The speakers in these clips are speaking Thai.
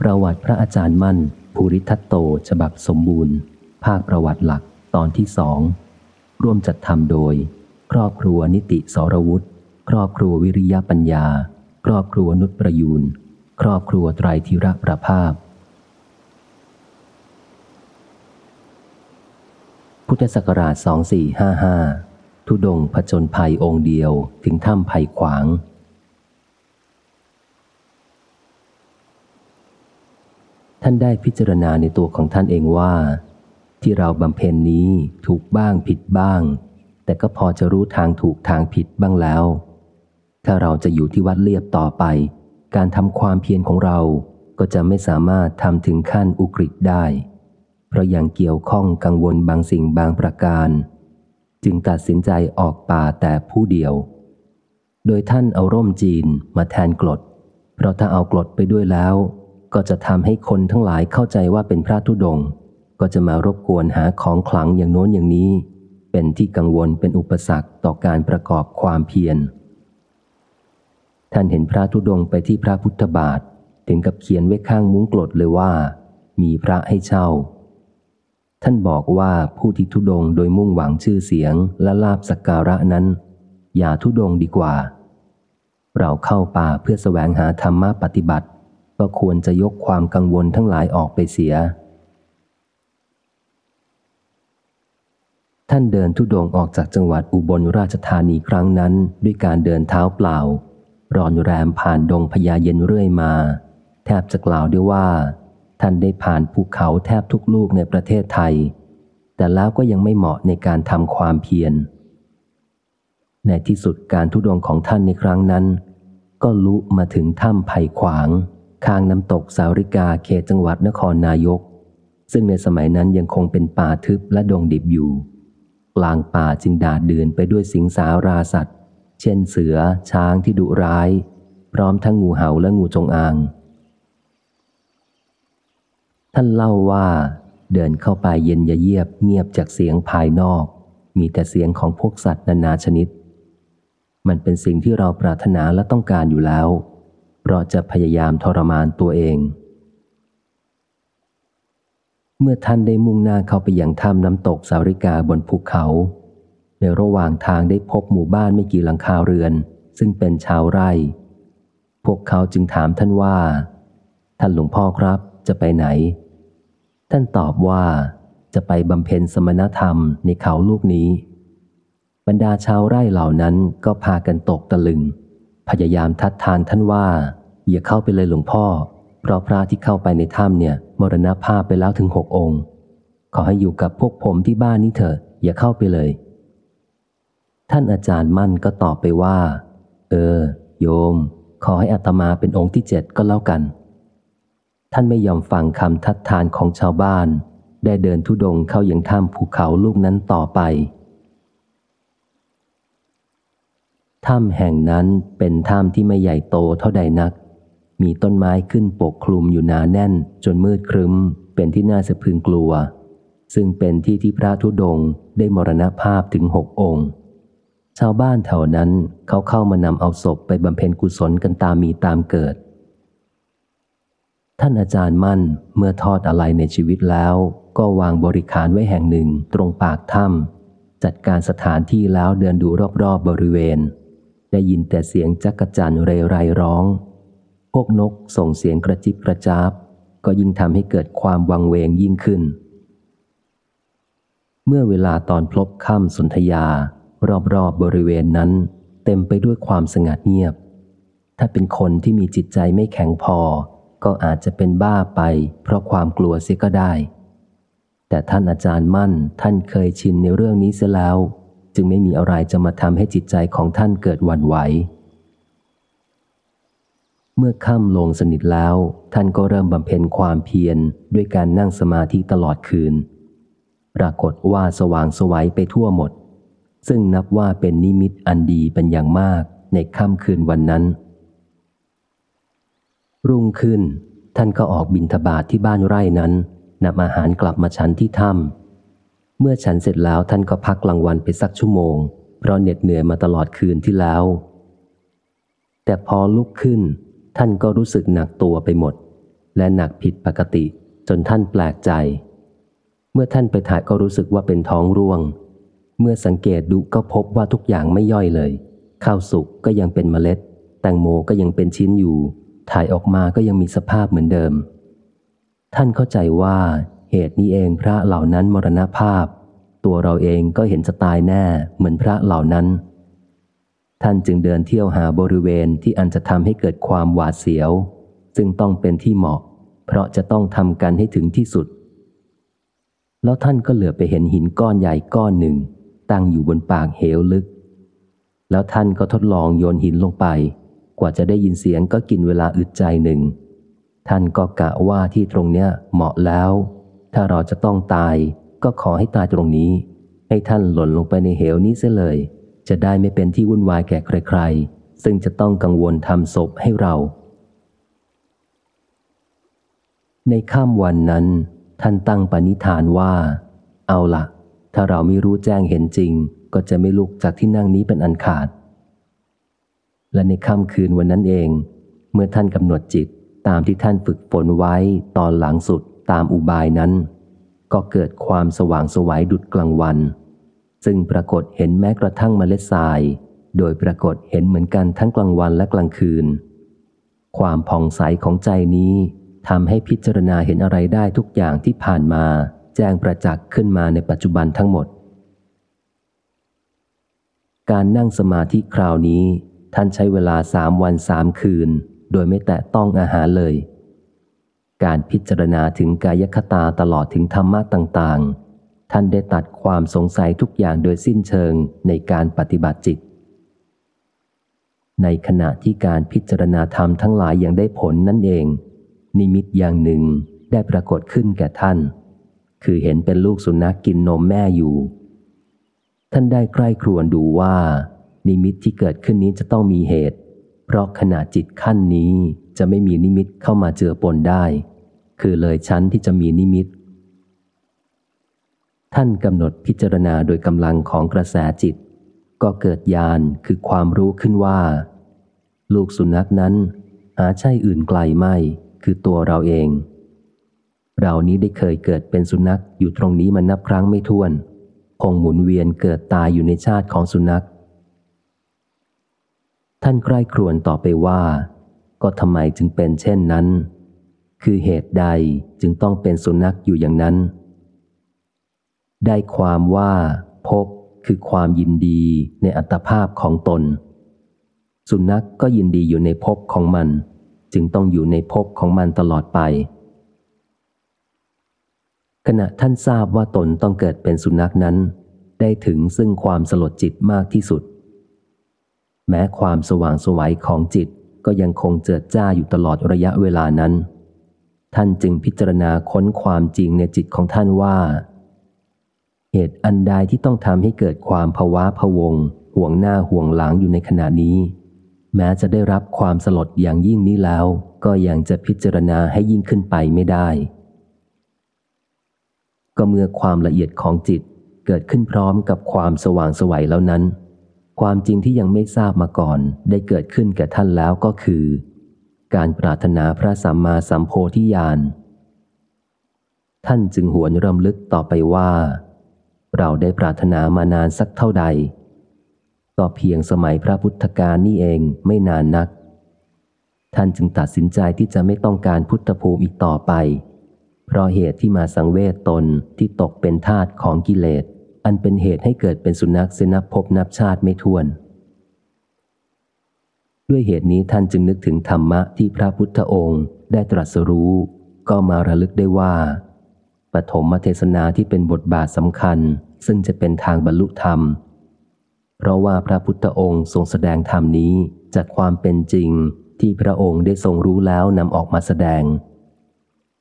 ประวัติพระอาจารย์มั่น ภูริทัตโต ฉบับสมบูรณ์ ภาคประวัติหลักตอนที่สอง ร่วมจัดทำโดย ครอบครัวนิติสรวุฒิครอบครัววิริยะปัญญา ครอบครัวนุชประยูน ครอบครัวไตรธิระประภาพ พุทธศักราช 2455 ทุดงผจญภัยองค์เดียวถึงถ้ำไผ่ขวาง ท่านได้พิจารณาในตัวของท่านเองว่า ที่เราบำเพ็ญนี้ถูกบ้างผิดบ้าง แต่ก็พอจะรู้ทางถูกทางผิดบ้างแล้ว ถ้าเราจะอยู่ที่วัดเลียบต่อไป การทำความเพียรของเราก็จะไม่สามารถทำถึงขั้นอุกฤษได้ เพราะยังเกี่ยวข้องกังวลบางสิ่งบางประการ จึงตัดสินใจออกป่าแต่ผู้เดียว โดยท่านเอาร่มจีนมาแทนกรดเพราะถ้าเอากรดไปด้วยแล้ว ก็จะทำให้คนทั้งหลายเข้าใจว่าเป็นพระธุดงค์ก็จะมารบกวนหาของขลังอย่างโน้นอย่างนี้ เป็นที่กังวลเป็นอุปสรรคต่อการประกอบความเพียรท่านเห็นพระธุดงค์ไปที่พระพุทธบาทถึงกับเขียนไว้ข้างมุ้งกรดเลยว่า มีพระให้เช่า ท่านบอกว่าผู้ที่ทุดงค์โดยมุ่งหวังชื่อเสียงและลาบสักการะนั้น อย่าทุดงค์ดีกว่า เราเข้าป่าเพื่อแสวงหาธรรมะปฏิบัติ ก็ควรจะยกความกังวลทั้งหลายออกไปเสีย ท่านเดินทุดงค์ออกจากจังหวัดอุบลราชธานีครั้งนั้นด้วยการเดินเท้าเปล่า รอนแรมผ่านดงพญาเย็นเรื่อยมา แทบจะกล่าวได้ว่า ท่านได้ผ่านภูเขาแทบทุกลูกในประเทศไทย แต่แล้วก็ยังไม่เหมาะในการทำความเพียร ในที่สุดการทุดงของท่านในครั้งนั้น ก็ลุมาถึงถ้ำไผ่ขวาง ข้างน้ำตกสาริกาเขตจังหวัดนครนายก ซึ่งในสมัยนั้นยังคงเป็นป่าทึบและดงดิบอยู่ กลางป่าจึงดาดเดือนไปด้วยสิงสาราสัตว์ เช่นเสือ ช้างที่ดุร้าย พร้อมทั้งงูเห่าและงูจงอาง ท่านเล่าว่าเดินเข้าไปเย็นยะเยียบเงียบจากเสียงภายนอก มีแต่เสียงของพวกสัตว์นานาชนิด มันเป็นสิ่งที่เราปรารถนาและต้องการอยู่แล้ว เพราะจะพยายามทรมานตัวเอง เมื่อท่านได้มุ่งหน้าเข้าไปยังถ้ำน้ำตกสาริกาบนภูเขา ในระหว่างทางได้พบหมู่บ้านไม่กี่หลังคาเรือน ซึ่งเป็นชาวไร่ พวกเขาจึงถามท่านว่า ท่านหลวงพ่อครับจะไปไหน ท่านตอบว่าจะไปบำเพ็ญสมณธรรมในเขาลูกนี้ บรรดาชาวไร่เหล่านั้นก็พากันตกตะลึง พยายามทัดทานท่านว่า อย่าเข้าไปเลยหลวงพ่อ เพราะพระที่เข้าไปในถ้ำเนี่ย มรณภาพไปแล้วถึงหกองค์ ขอให้อยู่กับพวกผมที่บ้านนี้เถอะ อย่าเข้าไปเลย ท่านอาจารย์มั่นก็ตอบไปว่า เออ โยม ขอให้อัตมาเป็นองค์ที่เจ็ดก็แล้วกัน ท่านไม่ยอมฟังคำทัดทานของชาวบ้าน ได้เดินทุดงเข้ายังถ้ำภูเขาลูกนั้นต่อไป ถ้ำแห่งนั้นเป็นถ้ำที่ไม่ใหญ่โตเท่าใดนัก มีต้นไม้ขึ้นปกคลุมอยู่หนาแน่น จนมืดครึ้ม เป็นที่น่าสะพึงกลัว ซึ่งเป็นที่ที่พระธุดงค์ได้มรณภาพถึงหกองค์ ชาวบ้านแถวนั้นเขาเข้ามานำเอาศพไปบำเพ็ญกุศลกันตามมีตามเกิด ท่านอาจารย์มั่นเมื่อทอดอะไรในชีวิตแล้ว ก็วางบริขารไว้แห่งหนึ่งตรงปากถ้ำจัดการสถานที่แล้วเดินดูรอบๆบบริเวณ ได้ยินแต่เสียงจักรจันเรไรร้อง พวกนกส่งเสียงกระจิบกระจาบ ก็ยิ่งทำให้เกิดความวังเวงยิ่งขึ้น เมื่อเวลาตอนพลบค่ำสนธยา รอบๆบบริเวณนั้น เต็มไปด้วยความสงัดเงียบ ถ้าเป็นคนที่มีจิตใจไม่แข็งพอ ก็อาจจะเป็นบ้าไป เพราะความกลัวเสียก็ได้ แต่ท่านอาจารย์มั่นท่านเคยชินในเรื่องนี้เสียแล้ว จึงไม่มีอะไรจะมาทำให้จิตใจของท่านเกิดวันไหว เมื่อค่ำลงสนิทแล้ว ท่านก็เริ่มบำเพ็ญความเพียรด้วยการนั่งสมาธิตลอดคืน ปรากฏว่าสว่างสวัยไปทั่วหมด ซึ่งนับว่าเป็นนิมิตอันดีเป็นอย่างมากในค่ำคืนวันนั้น รุ่งขึ้น ท่านก็ออกบินทบาทที่บ้านไร่นั้นนำอาหารกลับมาฉันที่ถ้ำ เมื่อฉันเสร็จแล้วท่านก็พักกลางวันไปสักชั่วโมง เพราะเหน็ดเหนื่อยมาตลอดคืนที่แล้ว แต่พอลุกขึ้น ท่านก็รู้สึกหนักตัวไปหมด และหนักผิดปกติจนท่านแปลกใจ เมื่อท่านไปถ่ายก็รู้สึกว่าเป็นท้องร่วง เมื่อสังเกตดูก็พบว่าทุกอย่างไม่ย่อยเลย ข้าวสุกก็ยังเป็นเมล็ด แตงโมก็ยังเป็นชิ้นอยู่ ถ่ายออกมาก็ยังมีสภาพเหมือนเดิม ท่านเข้าใจว่า เหตุนี้เองพระเหล่านั้นมรณภาพ ตัวเราเองก็เห็นจะตายแน่เหมือนพระเหล่านั้น ท่านจึงเดินเที่ยวหาบริเวณที่อันจะทำให้เกิดความหวาดเสียว ซึ่งต้องเป็นที่เหมาะ เพราะจะต้องทำกันให้ถึงที่สุด แล้วท่านก็เหลือไปเห็นหินก้อนใหญ่ก้อนหนึ่ง ตั้งอยู่บนปากเหวลึก แล้วท่านก็ทดลองโยนหินลงไป กว่าจะได้ยินเสียงก็กินเวลาอึดใจหนึ่งท่านก็กะว่าที่ตรงเนี้ยเหมาะแล้ว ถ้าเราจะต้องตายก็ขอให้ตายตรงนี้ ให้ท่านหล่นลงไปในเหวนี้เสียเลย จะได้ไม่เป็นที่วุ่นวายแก่ใครๆ ซึ่งจะต้องกังวลทำศพให้เรา ในค่ำวันนั้น ท่านตั้งปณิธานว่า เอาล่ะ ถ้าเราไม่รู้แจ้งเห็นจริง ก็จะไม่ลุกจากที่นั่งนี้เป็นอันขาด และในค่ำคืนวันนั้นเอง เมื่อท่านกำหนดจิตตามที่ท่านฝึกฝนไว้ตอนหลังสุด ตามอุบายนั้น ก็เกิดความสว่างสวัยดุดกลางวัน ซึ่งปรากฏเห็นแม้กระทั่งเมล็ดทราย โดยปรากฏเห็นเหมือนกันทั้งกลางวันและกลางคืน ความผ่องใสของใจนี้ทำให้พิจารณาเห็นอะไรได้ทุกอย่างที่ผ่านมา แจ้งประจักษ์ขึ้นมาในปัจจุบันทั้งหมด การนั่งสมาธิคราวนี้ ท่านใช้เวลาสามวันสามคืน โดยไม่แตะต้องอาหารเลย การพิจารณาถึงกายคตาตลอดถึงธรรมะต่างๆ ท่านได้ตัดความสงสัยทุกอย่างโดยสิ้นเชิงในการปฏิบัติจิต ในขณะที่การพิจารณาธรรมทั้งหลายยังได้ผลนั่นเอง นิมิตอย่างหนึ่งได้ปรากฏขึ้นแก่ท่าน คือเห็นเป็นลูกสุนัขกกินนมแม่อยู่ ท่านได้ใกล้ครวนดูว่า นิมิตที่เกิดขึ้นนี้จะต้องมีเหตุ เพราะขณะจิตขั้นนี้ จะไม่มีนิมิตเข้ามาเจือปนได้ คือเลยชั้นที่จะมีนิมิต ท่านกำหนดพิจารณาโดยกำลังของกระแสจิต ก็เกิดญาณคือความรู้ขึ้นว่า ลูกสุนัขนั้น หาใช่อื่นไกลไม่ คือตัวเราเอง เรานี้ได้เคยเกิดเป็นสุนัขอยู่ตรงนี้มานับครั้งไม่ถ้วน คงหมุนเวียนเกิดตายอยู่ในชาติของสุนัขท่านใกล้ครวนต่อไปว่า ก็ทำไมจึงเป็นเช่นนั้น คือเหตุใดจึงต้องเป็นสุนัขอยู่อย่างนั้น ได้ความว่าพบคือความยินดีในอัตภาพของตน สุนัขกก็ยินดีอยู่ในภพของมัน จึงต้องอยู่ในภพของมันตลอดไป ขณะท่านทราบว่าตนต้องเกิดเป็นสุนัขนั้น ได้ถึงซึ่งความสลดจิตมากที่สุด แม้ความสว่างสวัยของจิต ก็ยังคงเจิดจ้าอยู่ตลอดระยะเวลานั้น ท่านจึงพิจารณาค้นความจริงในจิตของท่านว่า เหตุอันใดที่ต้องทำให้เกิดความภาวะพวง ห่วงหน้าห่วงหลังอยู่ในขณะนี้ แม้จะได้รับความสลดอย่างยิ่งนี้แล้ว ก็ยังจะพิจารณาให้ยิ่งขึ้นไปไม่ได้ ก็เมื่อความละเอียดของจิตเกิดขึ้นพร้อมกับความสว่างสวัยแล้วนั้น ความจริงที่ยังไม่ทราบมาก่อนได้เกิดขึ้นแก่ท่านแล้วก็คือ การปรารถนาพระสัมมาสัมโพธิญาณ ท่านจึงหวนรำลึกต่อไปว่า เราได้ปรารถนามานานสักเท่าใด ก็เพียงสมัยพระพุทธกาลนี่เองไม่นานนัก ท่านจึงตัดสินใจที่จะไม่ต้องการพุทธภูมิอีกต่อไป เพราะเหตุที่มาสังเวชตนที่ตกเป็นทาสของกิเลส อันเป็นเหตุให้เกิดเป็นสุนัขเสนับพบนับชาติไม่ท้วน ด้วยเหตุนี้ท่านจึงนึกถึงธรรมะที่พระพุทธองค์ได้ตรัสรู้ ก็มาระลึกได้ว่า ปฐมเทศนาที่เป็นบทบาทสำคัญ ซึ่งจะเป็นทางบรรลุธรรม เพราะว่าพระพุทธองค์ทรงแสดงธรรมนี้จากความเป็นจริงที่พระองค์ได้ทรงรู้แล้วนำออกมาแสดง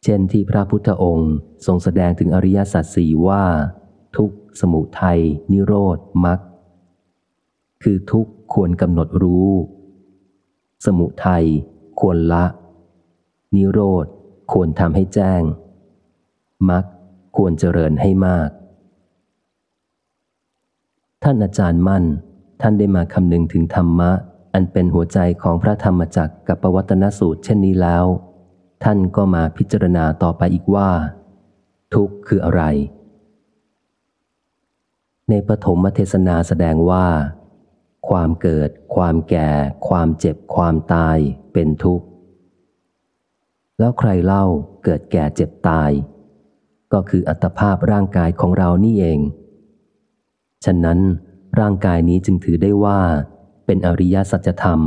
เช่นที่พระพุทธองค์ทรงแสดงถึงอริยสัจสี่ว่า ทุกข สมุทัย นิโรธมรรคคือทุกข์ควรกำหนดรู้ สมุทัย ควรละ นิโรธ ควรทำให้แจ้งมรรคควรเจริญให้มาก ท่านอาจารย์มั่น ท่านได้มาคำนึงถึงธรรมะ อันเป็นหัวใจของพระธรรมจักรกับปวัตนสูตรเช่นนี้แล้ว ท่านก็มาพิจารณาต่อไปอีกว่า ทุกข์คืออะไร ในปฐมเทศนาแสดงว่า ความเกิด ความแก่ ความเจ็บ ความตายเป็นทุกข์ แล้วใครเล่าเกิดแก่เจ็บตาย ก็คืออัตภาพร่างกายของเรานี่เอง ฉะนั้นร่างกายนี้จึงถือได้ว่า เป็นอริยสัจธรรม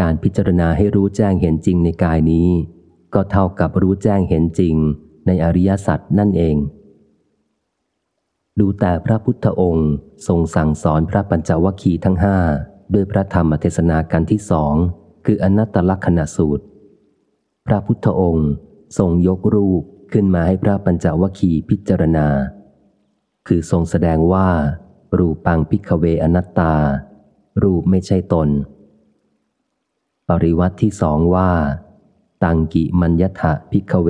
การพิจารณาให้รู้แจ้งเห็นจริงในกายนี้ ก็เท่ากับรู้แจ้งเห็นจริงในอริยสัจนั่นเอง ดูแต่พระพุทธองค์ทรงสั่งสอนพระปัญจวัคคีย์ทั้งห้าด้วยพระธรรมเทศนากัณฑ์ที่สองคืออนัตตลักษณสูตร พระพุทธองค์ทรงยกรูปขึ้นมาให้พระปัญจวัคคีย์พิจารณา คือทรงแสดงว่า รูปัง ภิกขเวอนัตตา รูปไม่ใช่ตน ปริวัติที่สองว่า ตังกิมมัญญะถะ ภิกขเว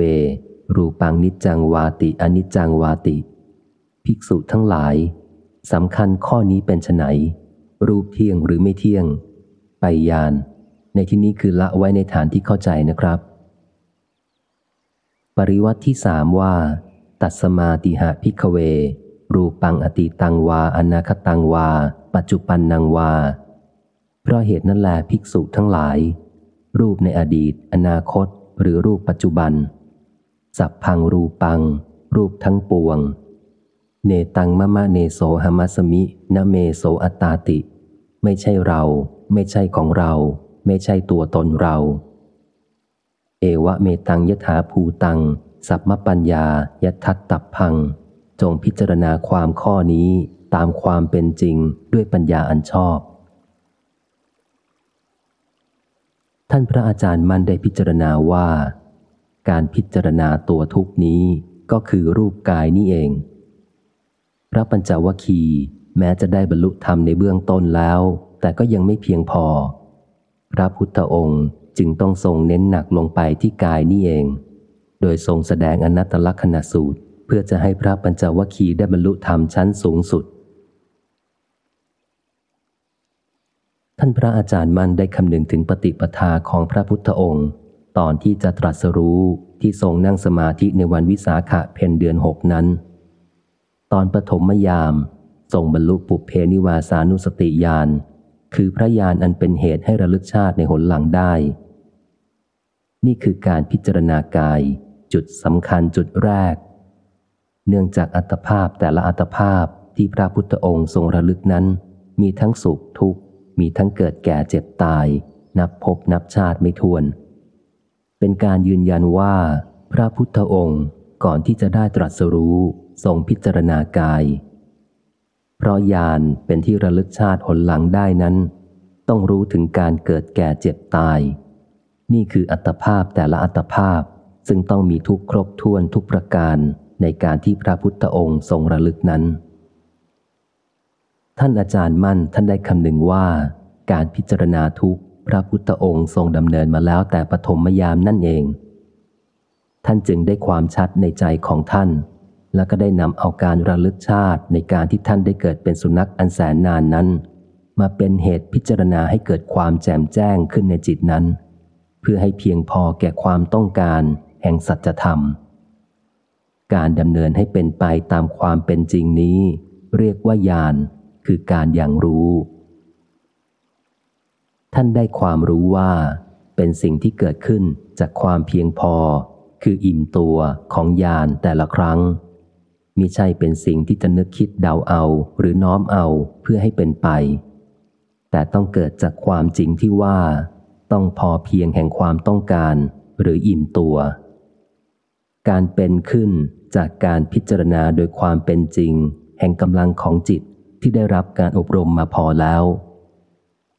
รูปังนิจจังวาติอนิจจังวาติ ภิกษุทั้งหลายสำคัญข้อนี้เป็นไนรูปเที่ยงหรือไม่เที่ยง ไปยาน ในที่นี้คือละไว้ในฐานที่เข้าใจนะครับ ปริวัติที่สามว่า ตัสมาติหะพิกเว รูปังอติตังวา อนาคตังวา ปัจจุปันนังวา เพราะเหตุนั้นแลภิกษุทั้งหลาย รูปในอดีต อนาคต หรือรูปปัจจุบัน สัพพังรูปัง รูปทั้งปวง เนตังมะมะเนโสหมัสมินเมโสอัตตาติ ไม่ใช่เรา ไม่ใช่ของเรา ไม่ใช่ตัวตนเรา เอวะเมตังยถาภูตัง สัพมปัญญายทัตตับพัง จงพิจารณาความข้อนี้ตามความเป็นจริงด้วยปัญญาอันชอบ ท่านพระอาจารย์มั่นได้พิจารณาว่า การพิจารณาตัวทุกนี้ก็คือรูปกายนี้เอง พระปัญจวคีแม้จะได้บรรลุธรรมในเบื้องต้นแล้ว แต่ก็ยังไม่เพียงพอ พระพุทธองค์จึงต้องทรงเน้นหนักลงไปที่กายนี้เอง โดยทรงแสดงอนัตตลักษณสูตร เพื่อจะให้พระปัญจวคีได้บรรลุธรรมชั้นสูงสุด ท่านพระอาจารย์มั่นได้คำนึงถึงปฏิปทาของพระพุทธองค์ ตอนที่จะตรัสรู้ที่ทรงนั่งสมาธิในวันวิสาขะเพนเดือนหกนั้น ตอนปฐมยามทรงบรรลุปุเพนิวาสานุสติญาณคือพระญาณอันเป็นเหตุให้ระลึกชาติในหนหลังได้ นี่คือการพิจารณากาย จุดสำคัญจุดแรก เนื่องจากอัตภาพแต่ละอัตภาพที่พระพุทธองค์ทรงระลึกนั้น มีทั้งสุขทุกข์ มีทั้งเกิดแก่เจ็บตาย นับพบนับชาติไม่ทวน เป็นการยืนยันว่า พระพุทธองค์ก่อนที่จะได้ตรัสรู้ ทรงพิจารณากาย เพราะญาณเป็นที่ระลึกชาติหนหลังได้นั้น ต้องรู้ถึงการเกิดแก่เจ็บตาย นี่คืออัตภาพแต่ละอัตภาพซึ่งต้องมีทุกครบถ้วนทุกประการในการที่พระพุทธองค์ทรงระลึกนั้น ท่านอาจารย์มั่นท่านได้คำหนึ่งว่า การพิจารณาทุกพระพุทธองค์ทรงดำเนินมาแล้วแต่ปฐมยามนั่นเอง ท่านจึงได้ความชัดในใจของท่าน แล้วก็ได้นำเอาการระลึกชาติในการที่ท่านได้เกิดเป็นสุนัขอันแสนนานนั้น มาเป็นเหตุพิจารณาให้เกิดความแจ่มแจ้งขึ้นในจิตนั้น เพื่อให้เพียงพอแก่ความต้องการแห่งสัจธรรม การดำเนินให้เป็นไปตามความเป็นจริงนี้ เรียกว่าญาณคือการอย่างรู้ ท่านได้ความรู้ว่า เป็นสิ่งที่เกิดขึ้นจากความเพียงพอ คืออิ่มตัวของญาณแต่ละครั้ง มิใช่เป็นสิ่งที่จะนึกคิดเดาเอาหรือน้อมเอาเพื่อให้เป็นไป แต่ต้องเกิดจากความจริงที่ว่า ต้องพอเพียงแห่งความต้องการหรืออิ่มตัว การเป็นขึ้นจากการพิจารณาโดยความเป็นจริง แห่งกำลังของจิตที่ได้รับการอบรมมาพอแล้ว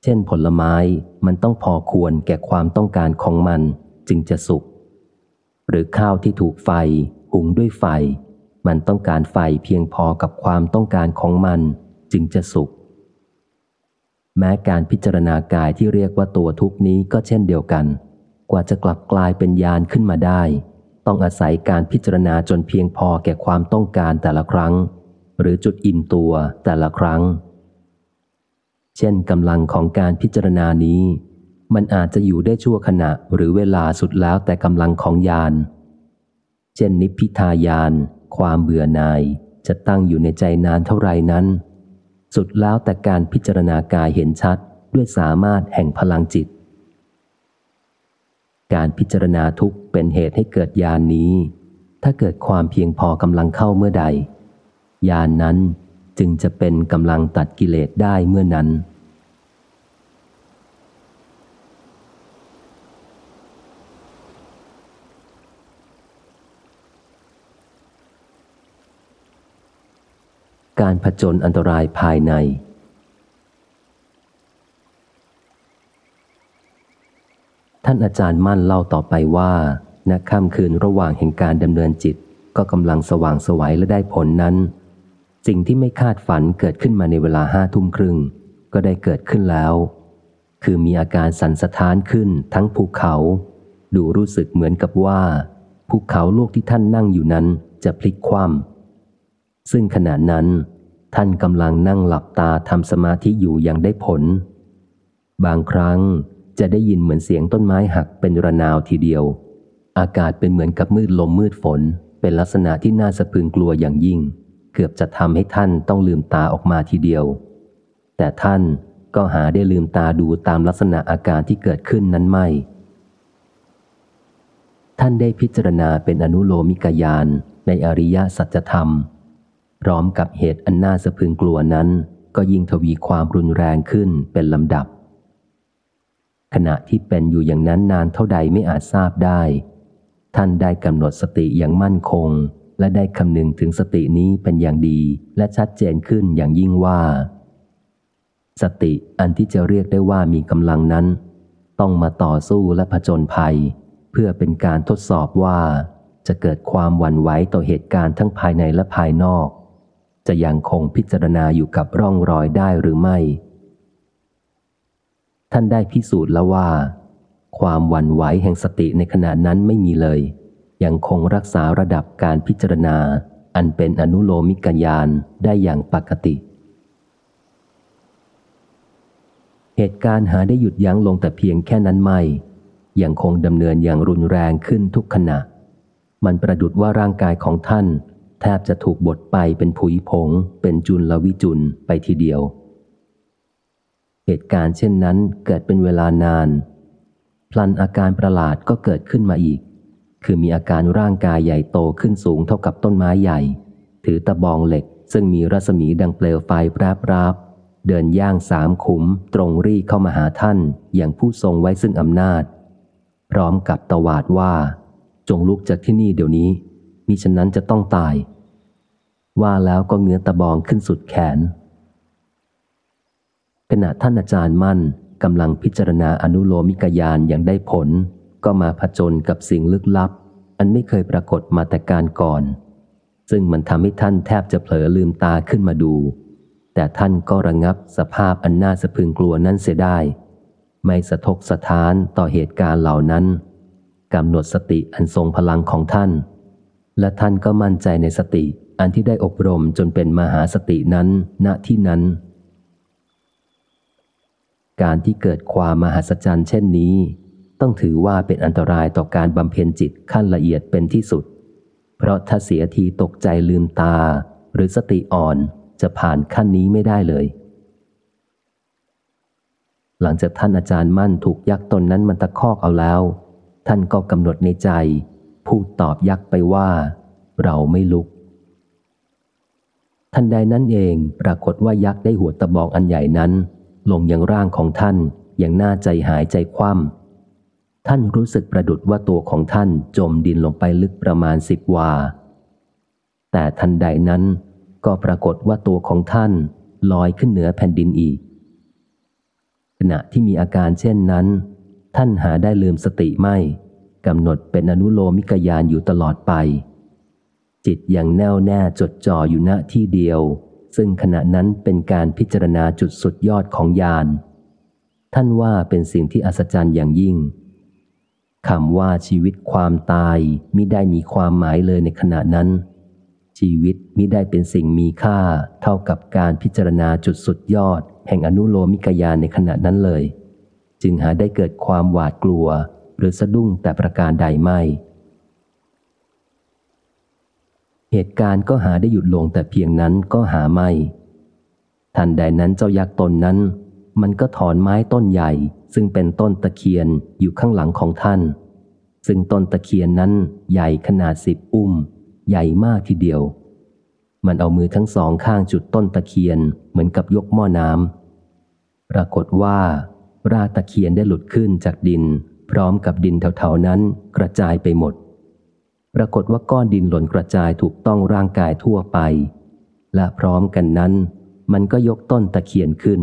เช่นผลไม้มันต้องพอควรแก่ความต้องการของมันจึงจะสุก หรือข้าวที่ถูกไฟ หุงด้วยไฟ มันต้องการไฟเพียงพอกับความต้องการของมันจึงจะสุกแม้การพิจารณากายที่เรียกว่าตัวทุกนี้ก็เช่นเดียวกัน กว่าจะกลับกลายเป็นญาณขึ้นมาได้ ต้องอาศัยการพิจารณาจนเพียงพอแก่ความต้องการแต่ละครั้ง หรือจุดอิ่มตัวแต่ละครั้ง เช่นกำลังของการพิจารณานี้ มันอาจจะอยู่ได้ชั่วขณะหรือเวลาสุดแล้วแต่กำลังของยาน เช่นนิพพิทายาน ความเบื่อหน่ายจะตั้งอยู่ในใจนานเท่าไรนั้น สุดแล้วแต่การพิจารณากายเห็นชัดด้วยสามารถแห่งพลังจิต การพิจารณาทุกเป็นเหตุให้เกิดยานนี้ ถ้าเกิดความเพียงพอกำลังเข้าเมื่อใดยานนั้นจึงจะเป็นกำลังตัดกิเลสได้เมื่อนั้น การผจญอันตรายภายใน ท่านอาจารย์มั่นเล่าต่อไปว่าณค่ำคืนระหว่างแห่งการดำเนินจิตก็กำลังสว่างสวัยและได้ผลนั้น สิ่งที่ไม่คาดฝันเกิดขึ้นมาในเวลาห้าทุ่มครึ่ง ก็ได้เกิดขึ้นแล้ว คือมีอาการสั่นสะท้านขึ้นทั้งภูเขา ดูรู้สึกเหมือนกับว่าภูเขาโลกที่ท่านนั่งอยู่นั้นจะพลิกคว่ำ ซึ่งขณะนั้น ท่านกำลังนั่งหลับตาทำสมาธิอยู่อย่างได้ผล บางครั้งจะได้ยินเหมือนเสียงต้นไม้หักเป็นระนาวทีเดียว อากาศเป็นเหมือนกับมืดลมมืดฝน เป็นลักษณะที่น่าสะพึงกลัวอย่างยิ่ง เกือบจะทำให้ท่านต้องลืมตาออกมาทีเดียว แต่ท่านก็หาได้ลืมตาดูตามลักษณะอาการที่เกิดขึ้นนั้นไม่ ท่านได้พิจารณาเป็นอนุโลมิกยานในอริยสัจธรรม พร้อมกับเหตุอันน่าสะพึงกลัวนั้น ก็ยิ่งทวีความรุนแรงขึ้นเป็นลำดับ ขณะที่เป็นอยู่อย่างนั้นนานเท่าใดไม่อาจทราบได้ ท่านได้กำหนดสติอย่างมั่นคง และได้คำนึงถึงสตินี้เป็นอย่างดีและชัดเจนขึ้นอย่างยิ่งว่า สติอันที่จะเรียกได้ว่ามีกำลังนั้น ต้องมาต่อสู้และผจญภัย เพื่อเป็นการทดสอบว่าจะเกิดความหวั่นไหวต่อเหตุการณ์ทั้งภายในและภายนอก จะยังคงพิจารณาอยู่กับร่องรอยได้หรือไม่ ท่านได้พิสูจน์แล้วว่า ความวันไหวแห่งสติในขณะนั้นไม่มีเลย ยังคงรักษาระดับการพิจารณา อันเป็นอนุโลมิกญาณได้อย่างปกติ เหตุการณ์หาได้หยุดยั้งลงแต่เพียงแค่นั้นไม่ ยังคงดำเนินอย่างรุนแรงขึ้นทุกขณะ มันประดุดว่าร่างกายของท่าน แทบจะถูกบดไปเป็นผุยผง เป็นจุลวิจุลไปทีเดียว เหตุการณ์เช่นนั้นเกิดเป็นเวลานาน พลันอาการประหลาดก็เกิดขึ้นมาอีก คือมีอาการร่างกายใหญ่โตขึ้นสูงเท่ากับต้นไม้ใหญ่ ถือตะบองเหล็ก ซึ่งมีรัศมีดังเปลวไฟแปรบราบเดินย่างสามขุมตรงรีเข้ามาหาท่านอย่างผู้ทรงไว้ซึ่งอำนาจ พร้อมกับตวาดว่า จงลุกจากที่นี่เดี๋ยวนี้ มิฉะนั้นจะต้องตาย ว่าแล้วก็เงื้อตะบองขึ้นสุดแขน ขณะท่านอาจารย์มั่นกำลังพิจารณาอนุโลมิกยานอย่างได้ผล ก็มาผจญกับสิ่งลึกลับ อันไม่เคยปรากฏมาแต่การก่อน ซึ่งมันทำให้ท่านแทบจะเผลอลืมตาขึ้นมาดู แต่ท่านก็ระงับสภาพอันน่าสะพึงกลัวนั้นเสียได้ ไม่สะทกสะท้านต่อเหตุการณ์เหล่านั้นกำหนดสติอันทรงพลังของท่าน และท่านก็มั่นใจในสติ อันที่ได้อบรมจนเป็นมหาสตินั้น ณที่นั้น การที่เกิดความมหัศจรรย์เช่นนี้ ต้องถือว่าเป็นอันตรายต่อการบำเพ็ญจิตขั้นละเอียดเป็นที่สุด เพราะถ้าเสียทีตกใจลืมตา หรือสติอ่อนจะผ่านขั้นนี้ไม่ได้เลย หลังจากท่านอาจารย์มั่นถูกยักษ์ตนนั้นมันตะคอกเอาแล้ว ท่านก็กำหนดในใจ พูดตอบยักษ์ไปว่า เราไม่ลุกทันใดนั้นเองปรากฏว่ายักษ์ได้หัวตะบองอันใหญ่นั้น ลงยังร่างของท่านอย่างน่าใจหายใจคว่ำท่านรู้สึกประดุดว่าตัวของท่านจมดินลงไปลึกประมาณสิบวา แต่ทันใดนั้นก็ปรากฏว่าตัวของท่านลอยขึ้นเหนือแผ่นดินอีก ขณะที่มีอาการเช่นนั้น ท่านหาได้ลืมสติไม่ กำหนดเป็นอนุโลมิกยานอยู่ตลอดไป จิตอย่างแน่วแน่จดจ่ออยู่ณที่เดียว ซึ่งขณะนั้นเป็นการพิจารณาจุดสุดยอดของยาน ท่านว่าเป็นสิ่งที่อัศจรรย์อย่างยิ่งคำว่าชีวิตความตายมิได้มีความหมายเลยในขณะนั้น ชีวิตมิได้เป็นสิ่งมีค่าเท่ากับการพิจารณาจุดสุดยอด แห่งอนุโลมิกยานในขณะนั้นเลย จึงหาได้เกิดความหวาดกลัว หรือสะดุ้งแต่ประการใดไม่ เหตุการณ์ก็หาได้หยุดลงแต่เพียงนั้นก็หาไม่ ทันใดนั้นเจ้ายักษ์ตนนั้น มันก็ถอนไม้ต้นใหญ่ ซึ่งเป็นต้นตะเคียนอยู่ข้างหลังของท่าน ซึ่งต้นตะเคียนนั้นใหญ่ขนาดสิบอุ้ม ใหญ่มากทีเดียว มันเอามือทั้งสองข้างจุดต้นตะเคียนเหมือนกับยกหม้อน้ำปรากฏว่า รากตะเคียนได้หลุดขึ้นจากดิน พร้อมกับดินแถวๆนั้นกระจายไปหมด ปรากฏว่าก้อนดินหล่นกระจายถูกต้องร่างกายทั่วไป และพร้อมกันนั้น มันก็ยกต้นตะเคียนขึ้น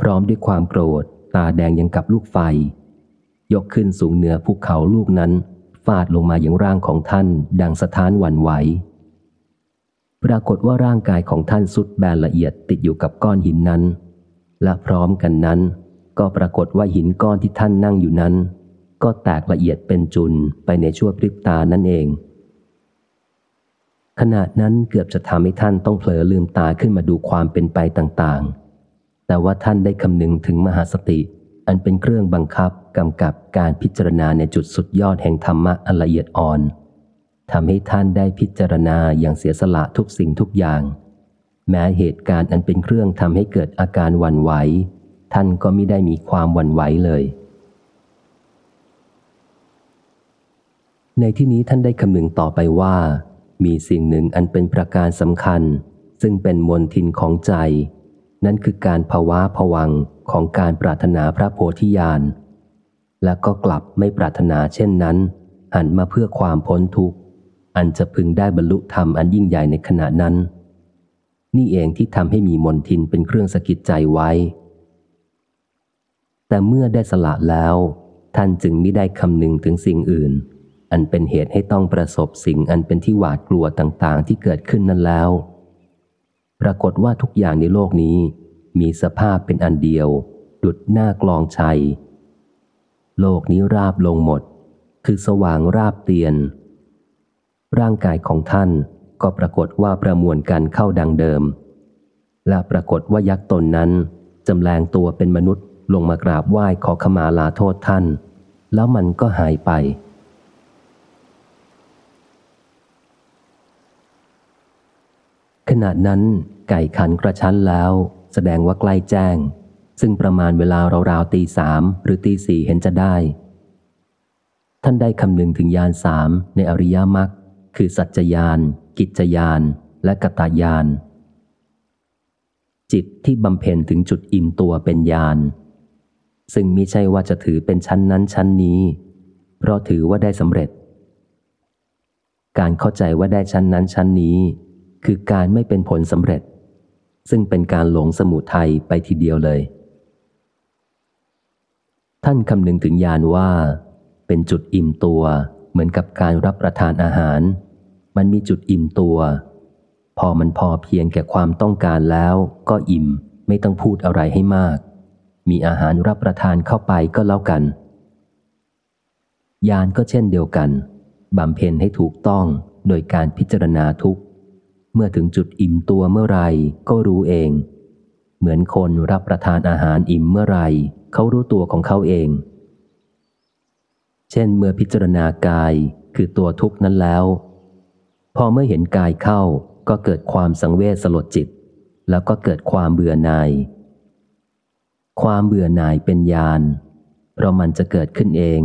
พร้อมด้วยความโกรธ ตาแดงยังกับลูกไฟ ยกขึ้นสูงเหนือภูเขาลูกนั้น ฟาดลงมาอย่างร่างของท่าน ดังสะท้านหวั่นไหวปรากฏว่าร่างกายของท่านสุดแบนละเอียดติดอยู่กับก้อนหินนั้น และพร้อมกันนั้น ก็ปรากฏว่าหินก้อนที่ท่านนั่งอยู่นั้น ก็แตกละเอียดเป็นจุนไปในชั่วพริบตานั่นเองขณะนั้นเกือบจะทำให้ท่านต้องเผลอลืมตาขึ้นมาดูความเป็นไปต่างๆ แต่ว่าท่านได้คำนึงถึงมหาสติ อันเป็นเครื่องบังคับกำกับการพิจารณาในจุดสุดยอดแห่งธรรมะอันละเอียดอ่อนทำให้ท่านได้พิจารณาอย่างเสียสละทุกสิ่งทุกอย่าง แม้เหตุการณ์อันเป็นเครื่องทำให้เกิดอาการหวั่นไหว ท่านก็ไม่ได้มีความหวั่นไหวเลย ในที่นี้ท่านได้คำนึงต่อไปว่า มีสิ่งหนึ่งอันเป็นประการสำคัญ ซึ่งเป็นมนทินของใจ นั่นคือการภาวะผวังของการปรารถนาพระโพธิญาณ และก็กลับไม่ปรารถนาเช่นนั้น หันมาเพื่อความพ้นทุกข์ อันจะพึงได้บรรลุธรรมอันยิ่งใหญ่ในขณะนั้น นี่เองที่ทำให้มีมนทินเป็นเครื่องสะกิดใจไว้ แต่เมื่อได้สละแล้ว ท่านจึงไม่ได้คำนึงถึงสิ่งอื่น อันเป็นเหตุให้ต้องประสบสิ่งอันเป็นที่หวาดกลัวต่างๆ ที่เกิดขึ้นนั้นแล้ว ปรากฏว่าทุกอย่างในโลกนี้ มีสภาพเป็นอันเดียว ดุดหน้ากลองชัย โลกนี้ราบลงหมด คือสว่างราบเตียน ร่างกายของท่านก็ปรากฏว่าประมวลกันเข้าดังเดิม และปรากฏว่ายักษ์ตนนั้นจำแรงตัวเป็นมนุษย์ลงมากราบไหว้ขอขมาลาโทษท่าน แล้วมันก็หายไป ขณะนั้นไก่ขันกระชั้นแล้ว แสดงว่าใกล้แจ้ง ซึ่งประมาณเวลาราวๆตีสามหรือตีสี่เห็นจะได้ ท่านได้คำนึงถึงยานสามในอริยมรรคคือสัจจยาน กิจยาน และกตายาน จิตที่บำเพ็ญถึงจุดอิ่มตัวเป็นยาน ซึ่งมิใช่ว่าจะถือเป็นชั้นนั้นชั้นนี้ เพราะถือว่าได้สำเร็จ การเข้าใจว่าได้ชั้นนั้นชั้นนี้ คือการไม่เป็นผลสำเร็จ ซึ่งเป็นการหลงสมุทัยไปทีเดียวเลย ท่านคำนึงถึงยานว่า เป็นจุดอิ่มตัวเหมือนกับการรับประทานอาหาร มันมีจุดอิ่มตัว พอมันพอเพียงแก่ความต้องการแล้วก็อิ่มไม่ต้องพูดอะไรให้มาก มีอาหารรับประทานเข้าไปก็แล้วกัน ยานก็เช่นเดียวกันบำเพ็ญให้ถูกต้องโดยการพิจารณาทุกข์ เมื่อถึงจุดอิ่มตัวเมื่อไรก็รู้เอง เหมือนคนรับประทานอาหารอิ่มเมื่อไรเขารู้ตัวของเขาเอง เช่นเมื่อพิจารณากายคือตัวทุกข์นั้นแล้ว พอเมื่อเห็นกายเข้าก็เกิดความสังเวชสลดจิต แล้วก็เกิดความเบื่อหน่าย ความเบื่อหน่ายเป็นญาณเพราะมันจะเกิดขึ้นเอง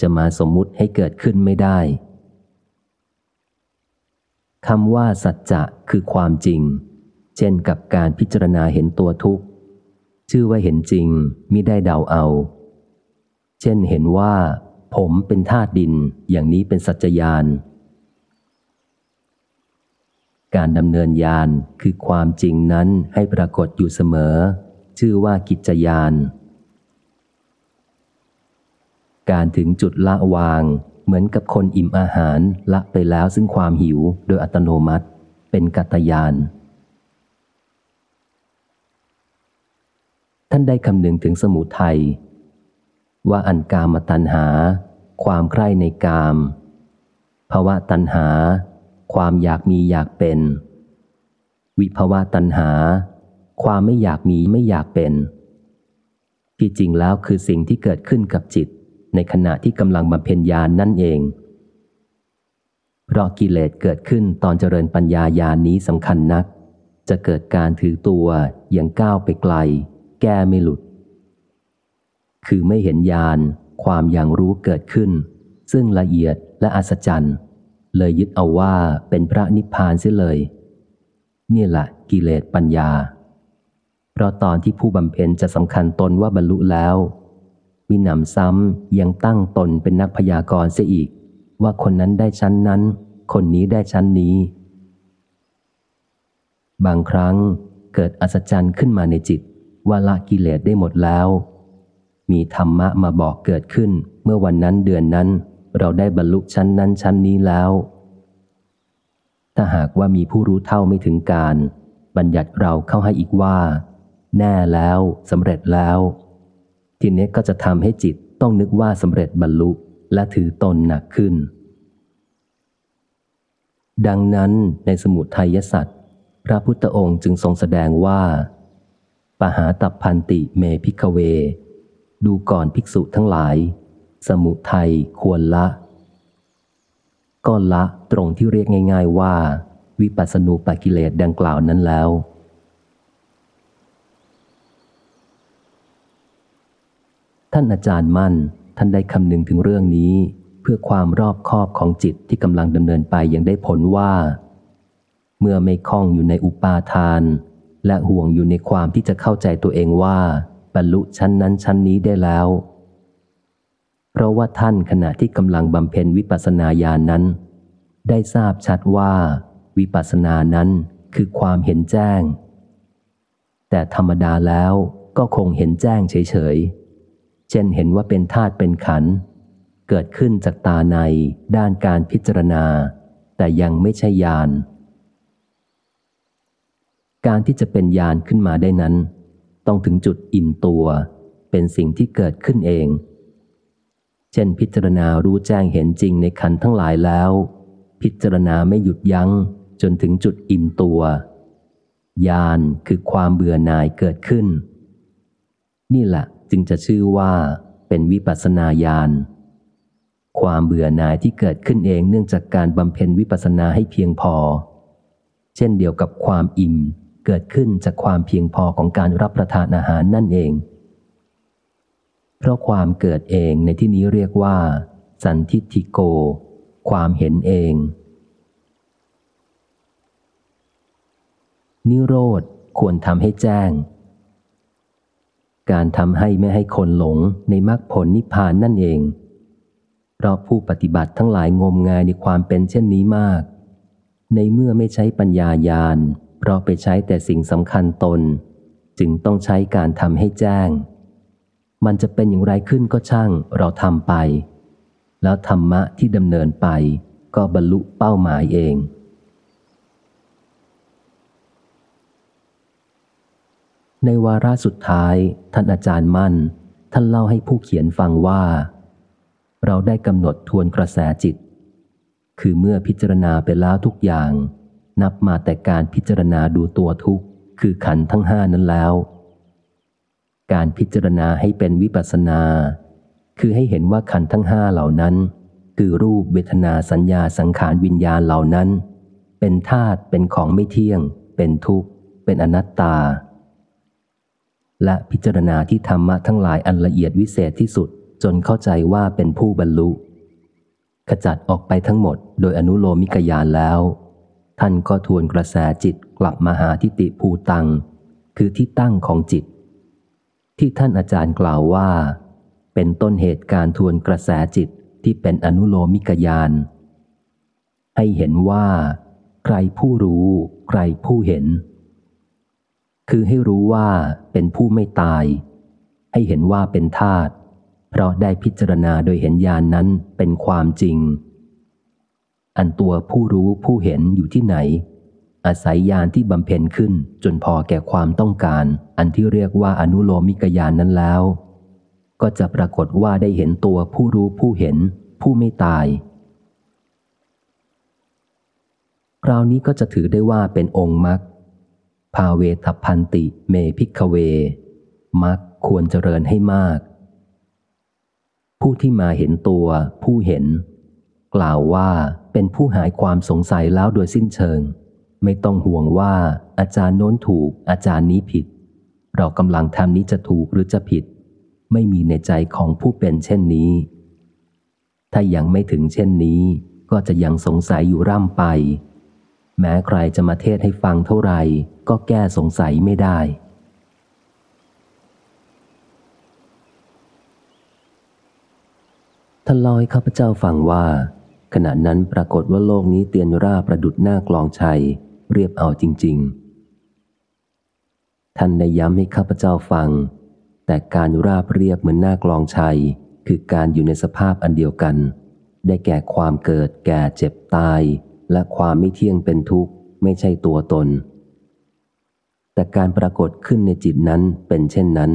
จะมาสมมุติให้เกิดขึ้นไม่ได้ คำว่าสัจจะคือความจริง เช่นกับการพิจารณาเห็นตัวทุกข์ ชื่อว่าเห็นจริงมิได้เดาเอา เช่นเห็นว่า ผมเป็นธาตุดินอย่างนี้เป็นสัจจยาน การดำเนินยานคือความจริงนั้นให้ปรากฏอยู่เสมอ ชื่อว่ากิจยาน การถึงจุดละวาง เหมือนกับคนอิ่มอาหารละไปแล้วซึ่งความหิวโดยอัตโนมัติ เป็นกัตยาน ท่านได้คำนึงถึงสมุทัยว่าอันกามตัณหา ความใคร่ในกามภาวะตัณหา ความอยากมีอยากเป็น วิภาวะตัณหา ความไม่อยากมีไม่อยากเป็น ที่จริงแล้วคือสิ่งที่เกิดขึ้นกับจิต ในขณะที่กำลังบำเพ็ญญาณนั่นเอง เพราะกิเลสเกิดขึ้นตอนเจริญปัญญาญาณนี้สำคัญนัก จะเกิดการถือตัวอย่างก้าวไปไกล แก้ไม่หลุด คือไม่เห็นญาณความอย่างรู้เกิดขึ้น ซึ่งละเอียดและอัศจรรย์ เลยยึดเอาว่าเป็นพระนิพพานเสียเลย นี่แหละกิเลสปัญญา เพราะตอนที่ผู้บำเพ็ญจะสำคัญตนว่าบรรลุแล้ว มีหนำซ้ำยังตั้งตนเป็นนักพยากรณ์เสียอีก ว่าคนนั้นได้ชั้นนั้น คนนี้ได้ชั้นนี้ บางครั้งเกิดอัศจรรย์ขึ้นมาในจิต ว่าละกิเลสได้หมดแล้ว มีธรรมะมาบอกเกิดขึ้นเมื่อวันนั้นเดือนนั้น เราได้บรรลุชั้นนั้นชั้นนี้แล้ว ถ้าหากว่ามีผู้รู้เท่าไม่ถึงการ บัญญัติเราเข้าให้อีกว่า แน่แล้วสำเร็จแล้ว ทีนี้ก็จะทำให้จิตต้องนึกว่าสำเร็จบรรลุและถือตนหนักขึ้น ดังนั้นในสมุทัยสัตว์พระพุทธองค์จึงทรงแสดงว่า ปหาตับพันติเมพิกเว ดูก่อนภิกษุทั้งหลาย สมุทัยควรละก็ละตรงที่เรียกง่าย ๆว่า วิปัสสนูปกิเลสดังกล่าวนั้นแล้ว ท่านอาจารย์มั่น ท่านได้คำนึงถึงเรื่องนี้ เพื่อความรอบคอบของจิตที่กำลังดำเนินไปยังได้ผลว่า เมื่อไม่คล้องอยู่ในอุปาทาน และห่วงอยู่ในความที่จะเข้าใจตัวเองว่า บรรลุชั้นนั้นชั้นนี้ได้แล้ว เพราะว่าท่านขณะที่กำลังบำเพ็ญวิปัสสนาญาณนนั้น ได้ทราบชัดว่า วิปัสสนานั้นคือความเห็นแจ้ง แต่ธรรมดาแล้วก็คงเห็นแจ้งเฉยๆ เช่นเห็นว่าเป็นธาตุเป็นขัน เกิดขึ้นจากตาในด้านการพิจารณา แต่ยังไม่ใช่ญาณ การที่จะเป็นญาณขึ้นมาได้นั้น ต้องถึงจุดอิ่มตัว เป็นสิ่งที่เกิดขึ้นเอง เช่นพิจารณารู้แจ้งเห็นจริงในขันทั้งหลายแล้ว พิจารณาไม่หยุดยัง้งจนถึงจุดอิ่มตัวญาณคือความเบื่อหน่ายเกิดขึ้น นี่แหละ จึงจะชื่อว่าเป็นวิปัสนาญาณ ความเบื่อหน่ายที่เกิดขึ้นเองเนื่องจากการบำเพ็ญวิปัสนาให้เพียงพอ เช่นเดียวกับความอิ่มเกิดขึ้นจากความเพียงพอของการรับประทานอาหารนั่นเอง เพราะความเกิดเองในที่นี้เรียกว่า สันทิติโก ความเห็นเอง นิโรธควรทำให้แจ้ง การทำให้ไม่ให้คนหลงในมรรคผลนิพพานนั่นเอง เพราะผู้ปฏิบัติทั้งหลายงมงายในความเป็นเช่นนี้มาก ในเมื่อไม่ใช้ปัญญายาณเพราะไปใช้แต่สิ่งสำคัญตน จึงต้องใช้การทำให้แจ้ง มันจะเป็นอย่างไรขึ้นก็ช่างเราทำไป แล้วธรรมะที่ดำเนินไปก็บรรลุเป้าหมายเอง ในวาระสุดท้ายท่านอาจารย์มั่น ท่านเล่าให้ผู้เขียนฟังว่า เราได้กำหนดทวนกระแสจิต คือเมื่อพิจารณาไปแล้วทุกอย่าง นับมาแต่การพิจารณาดูตัวทุกข์คือขันทั้งห้านั้นแล้ว การพิจารณาให้เป็นวิปัสนา คือให้เห็นว่าขันทั้งห้าเหล่านั้น คือรูปเวทนาสัญญาสังขารวิญญาณเหล่านั้น เป็นธาตุเป็นของไม่เที่ยง เป็นทุกข์ เป็นอนัตตา และพิจารณาที่ธรรมะทั้งหลายอันละเอียดวิเศษที่สุด จนเข้าใจว่าเป็นผู้บรรลุ ขจัดออกไปทั้งหมด โดยอนุโลมิกยานแล้ว ท่านก็ทวนกระแสจิตกลับมาหาทิติภูตัง คือที่ตั้งของจิต ที่ท่านอาจารย์กล่าวว่า เป็นต้นเหตุการทวนกระแสจิตที่เป็นอนุโลมิกยานให้เห็นว่า ใครผู้รู้ ใครผู้เห็น คือให้รู้ว่าเป็นผู้ไม่ตาย ให้เห็นว่าเป็นธาตุเพราะได้พิจารณาโดยเห็นญาณนนั้นเป็นความจริง อันตัวผู้รู้ผู้เห็นอยู่ที่ไหน อาศัยญาณที่บำเพ็ญขึ้นจนพอแก่ความต้องการ อันที่เรียกว่าอนุโลมิกญาณนนั้นแล้ว ก็จะปรากฏว่าได้เห็นตัวผู้รู้ผู้เห็น ผู้ไม่ตาย คราวนี้ก็จะถือได้ว่าเป็นองค์มรรค ภาเวทพันติเมพิกเวมรรคควรเจริญให้มาก ผู้ที่มาเห็นตัว ผู้เห็น กล่าวว่าเป็นผู้หายความสงสัยแล้วโดยสิ้นเชิง ไม่ต้องห่วงว่าอาจารย์โน้นถูกอาจารย์นี้ผิด เรากำลังทำนี้จะถูกหรือจะผิด ไม่มีในใจของผู้เป็นเช่นนี้ ถ้ายังไม่ถึงเช่นนี้ ก็จะยังสงสัยอยู่ร่ำไป แม้ใครจะมาเทศให้ฟังเท่าไหร่ ก็แก้สงสัยไม่ได้ ท่านล่าให้ข้าพเจ้าฟังว่า ขณะนั้นปรากฏว่าโลกนี้เตียนราประดุดหน้ากลองชัย เรียบเอาจริง ๆ ท่านได้ย้ำให้ข้าพเจ้าฟัง แต่การราบเรียบเหมือนหน้ากลองชัย คือการอยู่ในสภาพอันเดียวกัน ได้แก่ความเกิดแก่เจ็บตาย และความไม่เที่ยงเป็นทุกข์ไม่ใช่ตัวตน แต่การปรากฏขึ้นในจิตนั้นเป็นเช่นนั้น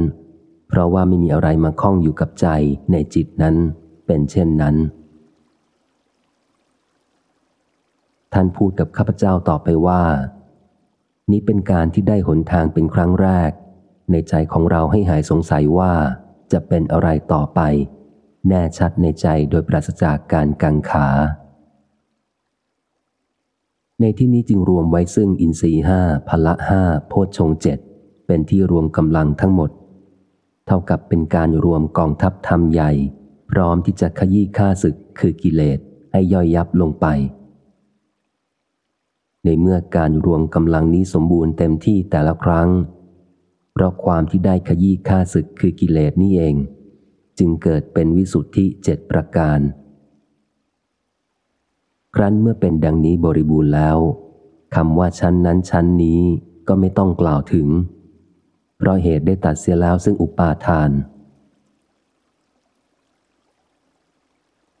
เพราะว่าไม่มีอะไรมาคล้องอยู่กับใจในจิตนั้นเป็นเช่นนั้น ท่านพูดกับข้าพเจ้าต่อไปว่า นี้เป็นการที่ได้หนทางเป็นครั้งแรก ในใจของเราให้หายสงสัยว่าจะเป็นอะไรต่อไป แน่ชัดในใจโดยปราศจากการกังขา ในที่นี้จึงรวมไว้ซึ่งอินทรีห้าพละห้าโพชฌงเจ็ดเป็นที่รวมกำลังทั้งหมด เท่ากับเป็นการรวมกองทัพธรรมใหญ่ พร้อมที่จะขยี้ฆ่าศึกคือกิเลสให้ย่อยยับลงไป ในเมื่อการรวมกำลังนี้สมบูรณ์เต็มที่แต่ละครั้ง เพราะความที่ได้ขยี้ฆ่าศึกคือกิเลสนี่เอง จึงเกิดเป็นวิสุทธิเจ็ดประการ ครั้นเมื่อเป็นดังนี้บริบูรณ์แล้วคำว่าชั้นนั้นชั้นนี้ก็ไม่ต้องกล่าวถึง เพราะเหตุได้ตัดเสียแล้วซึ่งอุปาทาน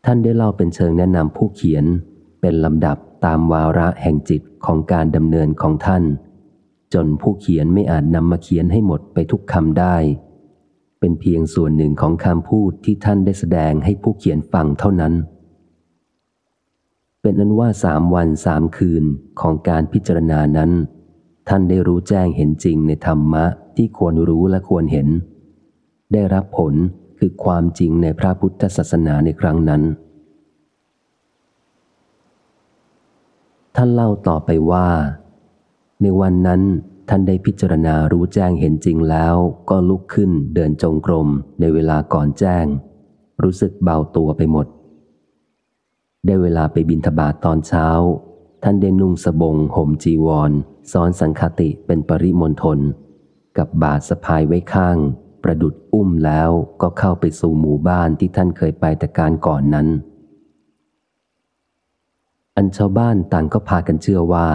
ท่านได้เล่าเป็นเชิงแนะนำผู้เขียน เป็นลำดับตามวาระแห่งจิตของการดำเนินของท่าน จนผู้เขียนไม่อาจนำมาเขียนให้หมดไปทุกคำได้ เป็นเพียงส่วนหนึ่งของคำพูดที่ท่านได้แสดงให้ผู้เขียนฟังเท่านั้น เป็นนั้นว่าสามวันสามคืนของการพิจารณานั้น ท่านได้รู้แจ้งเห็นจริงในธรรมะที่ควรรู้และควรเห็น ได้รับผลคือความจริงในพระพุทธศาสนาในครั้งนั้น ท่านเล่าต่อไปว่า ในวันนั้นท่านได้พิจารณารู้แจ้งเห็นจริงแล้วก็ลุกขึ้นเดินจงกรมในเวลาก่อนแจ้ง รู้สึกเบาตัวไปหมด ได้เวลาไปบินทบาทตอนเช้า ท่านได้นุ่งสบงห่มจีวรซ้อนสังคติเป็นปริมณฑลกับบาทสะพายไว้ข้าง ประดุดอุ้มแล้วก็เข้าไปสู่หมู่บ้านที่ท่านเคยไปแต่การก่อนนั้น อันชาวบ้านต่างก็พากันเชื่อว่า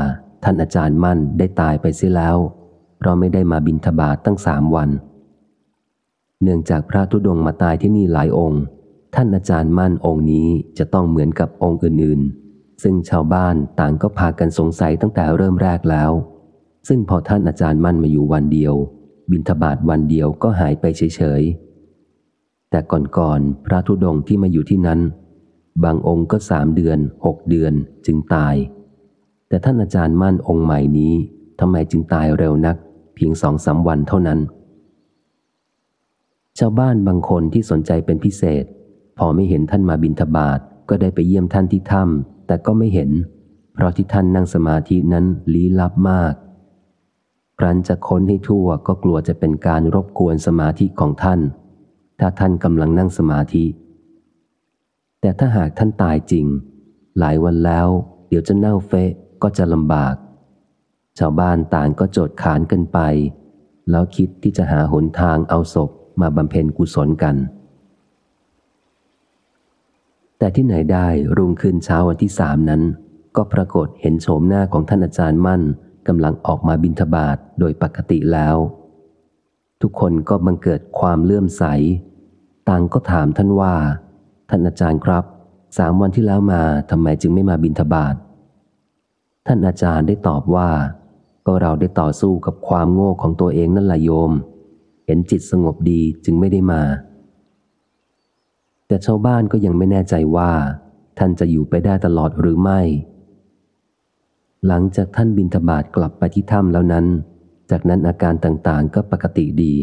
ท่านอาจารย์มั่นได้ตายไปเสียแล้ว เพราะไม่ได้มาบินทบาทตั้งสามวัน เนื่องจากพระธุดงมาตายที่นี่หลายองค์ ท่านอาจารย์มั่นองค์นี้จะต้องเหมือนกับองค์อื่นๆ ซึ่งชาวบ้านต่างก็พากันสงสัยตั้งแต่เริ่มแรกแล้ว ซึ่งพอท่านอาจารย์มั่นมาอยู่วันเดียว บินทบาทวันเดียวก็หายไปเฉยๆ แต่ก่อนๆ พระธุดงที่มาอยู่ที่นั้น บางองค์ก็สามเดือนหกเดือนจึงตาย แต่ท่านอาจารย์มั่นองค์ใหม่นี้ทำไมจึงตายเร็วนัก เพียงสองสาวันเท่านั้น ชาวบ้านบางคนที่สนใจเป็นพิเศษ พอไม่เห็นท่านมาบินทบาทก็ได้ไปเยี่ยมท่านที่ถ้ำแต่ก็ไม่เห็น เพราะที่ท่านนั่งสมาธินั้นลี้ลับมากครั้นจะค้นให้ทั่วก็กลัวจะเป็นการรบกวนสมาธิของท่าน ถ้าท่านกำลังนั่งสมาธิ แต่ถ้าหากท่านตายจริง หลายวันแล้ว เดี๋ยวจะเน่าเฟะก็จะลำบาก ชาวบ้านต่างก็โจดขานกันไป แล้วคิดที่จะหาหนทางเอาศพมาบำเพ็ญกุศลกัน แต่ที่ไหนได้รุ่งขึ้นเช้าวันที่สามนั้น ก็ปรากฏเห็นโฉมหน้าของท่านอาจารย์มั่นกำลังออกมาบินทบาทโดยปกติแล้ว ทุกคนก็บังเกิดความเลื่อมใส ต่างก็ถามท่านว่า ท่านอาจารย์ครับสามวันที่แล้วมาทำไมจึงไม่มาบินทบาทท่านอาจารย์ได้ตอบว่า ก็เราได้ต่อสู้กับความโง่ของตัวเองนั่นแหละโยม เห็นจิตสงบดีจึงไม่ได้มา แต่ชาวบ้านก็ยังไม่แน่ใจว่า ท่านจะอยู่ไปได้ตลอดหรือไม่ หลังจากท่านบินทบาทกลับไปที่ถ้ำแล้วนั้น จากนั้นอาการต่างๆก็ปกติดี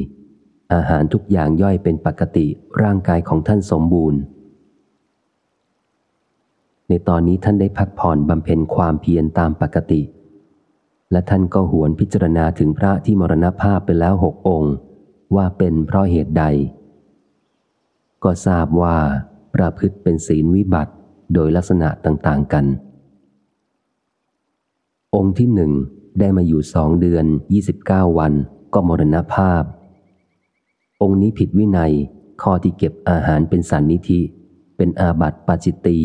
อาหารทุกอย่างย่อยเป็นปกติร่างกายของท่านสมบูรณ์ ในตอนนี้ท่านได้พักผ่อนบำเพ็ญความเพียรตามปกติ และท่านก็หวนพิจารณาถึงพระที่มรณภาพไปแล้วหกองค์ ว่าเป็นเพราะเหตุใด ก็ทราบว่าประพฤติเป็นศีลวิบัติโดยลักษณะต่าง ๆ กัน องค์ที่หนึ่งได้มาอยู่สองเดือนยี่สิบเก้าวัน ก็มรณภาพ องค์นี้ผิดวินัยข้อที่เก็บอาหารเป็นสันนิธิ เป็นอาบัติปาจิตตี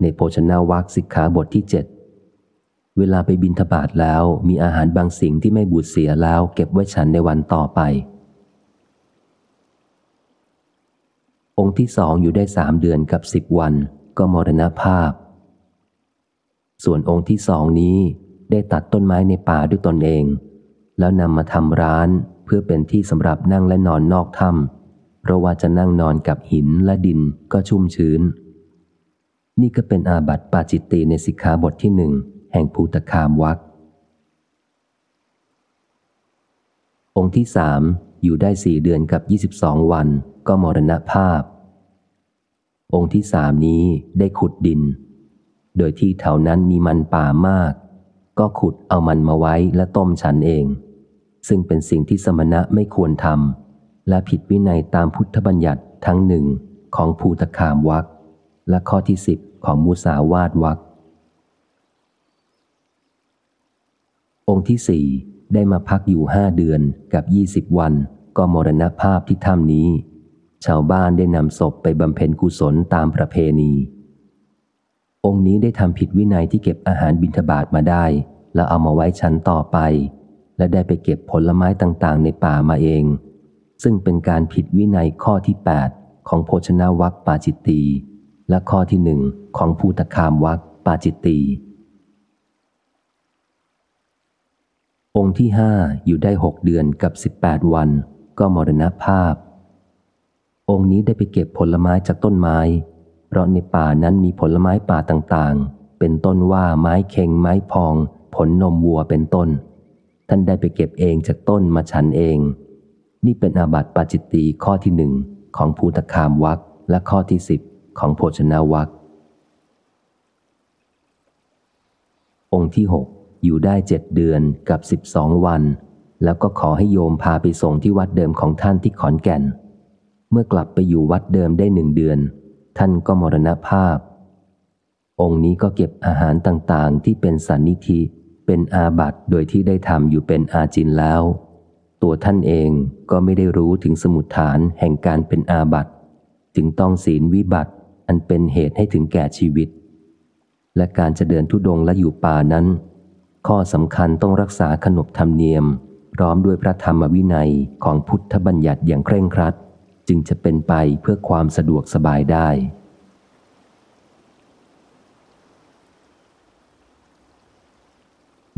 ในโภชนาวัคสิกขาบทที่เจ็ดเวลาไปบินทบาทแล้วมีอาหารบางสิ่งที่ไม่บูดเสียแล้วเก็บไว้ฉันในวันต่อไป องค์ที่สองอยู่ได้สามเดือนกับสิบวันก็มรณภาพ ส่วนองค์ที่สองนี้ได้ตัดต้นไม้ในป่าด้วยตนเอง แล้วนำมาทำร้านเพื่อเป็นที่สำหรับนั่งและนอนนอกถ้ำเพราะว่าจะนั่งนอนกับหินและดินก็ชุ่มชื้น นี่ก็เป็นอาบัติปาจิตตีในสิกขาบทที่หนึ่งแห่งภูตคามวักองค์ที่สาม อยู่ได้สี่เดือนกับยี่สิบสองวัน ก็มรณภาพ องค์ที่สามนี้ได้ขุดดิน โดยที่แถวนั้นมีมันป่ามาก ก็ขุดเอามันมาไว้และต้มฉันเอง ซึ่งเป็นสิ่งที่สมณะไม่ควรทำและผิดวินัยตามพุทธบัญญัติทั้งหนึ่งของภูตคามวักและข้อที่สิบของมุสาวาทวักองค์ที่สี่ ได้มาพักอยู่ห้าเดือนกับยี่สิบวัน ก็มรณภาพที่ถ้ำนี้ ชาวบ้านได้นำศพไปบำเพ็ญกุศลตามประเพณี องค์นี้ได้ทำผิดวินัยที่เก็บอาหารบิณฑบาตมาได้ แล้วเอามาไว้ชั้นต่อไป และได้ไปเก็บผลไม้ต่างๆ ในป่ามาเอง ซึ่งเป็นการผิดวินัยข้อที่ 8 ของโภชนาวัคปาจิตตีและข้อที่หนึ่งของภูตคามวัคปาจิตตี องค์ที่ห้าอยู่ได้หกเดือนกับสิบแปดวัน ก็มรณภาพ องค์นี้ได้ไปเก็บผลไม้จากต้นไม้ เพราะในป่านั้นมีผลไม้ป่าต่างๆ เป็นต้นว่าไม้เค็งไม้พอง ผลนมวัวเป็นต้น ท่านได้ไปเก็บเองจากต้นมาฉันเอง นี่เป็นอาบัติปาจิตตีข้อที่หนึ่งของภูตคามวักและข้อที่สิบของโภชนาวักองค์ที่หก อยู่ได้เจ็ดเดือนกับสิบสองวัน แล้วก็ขอให้โยมพาไปส่งที่วัดเดิมของท่านที่ขอนแก่น เมื่อกลับไปอยู่วัดเดิมได้หนึ่งเดือน ท่านก็มรณภาพ องค์นี้ก็เก็บอาหารต่างๆ ที่เป็นสันนิธิเป็นอาบัตโดยที่ได้ทำอยู่เป็นอาจินแล้ว ตัวท่านเองก็ไม่ได้รู้ถึงสมุดฐานแห่งการเป็นอาบัตจึงต้องศีลวิบัติอันเป็นเหตุให้ถึงแก่ชีวิต และการจะเดินทุดงและอยู่ป่านั้น ข้อสำคัญต้องรักษาขนบธรรมเนียม พร้อมด้วยพระธรรมวินัยของพุทธบัญญัติอย่างเคร่งครัด จึงจะเป็นไปเพื่อความสะดวกสบายได้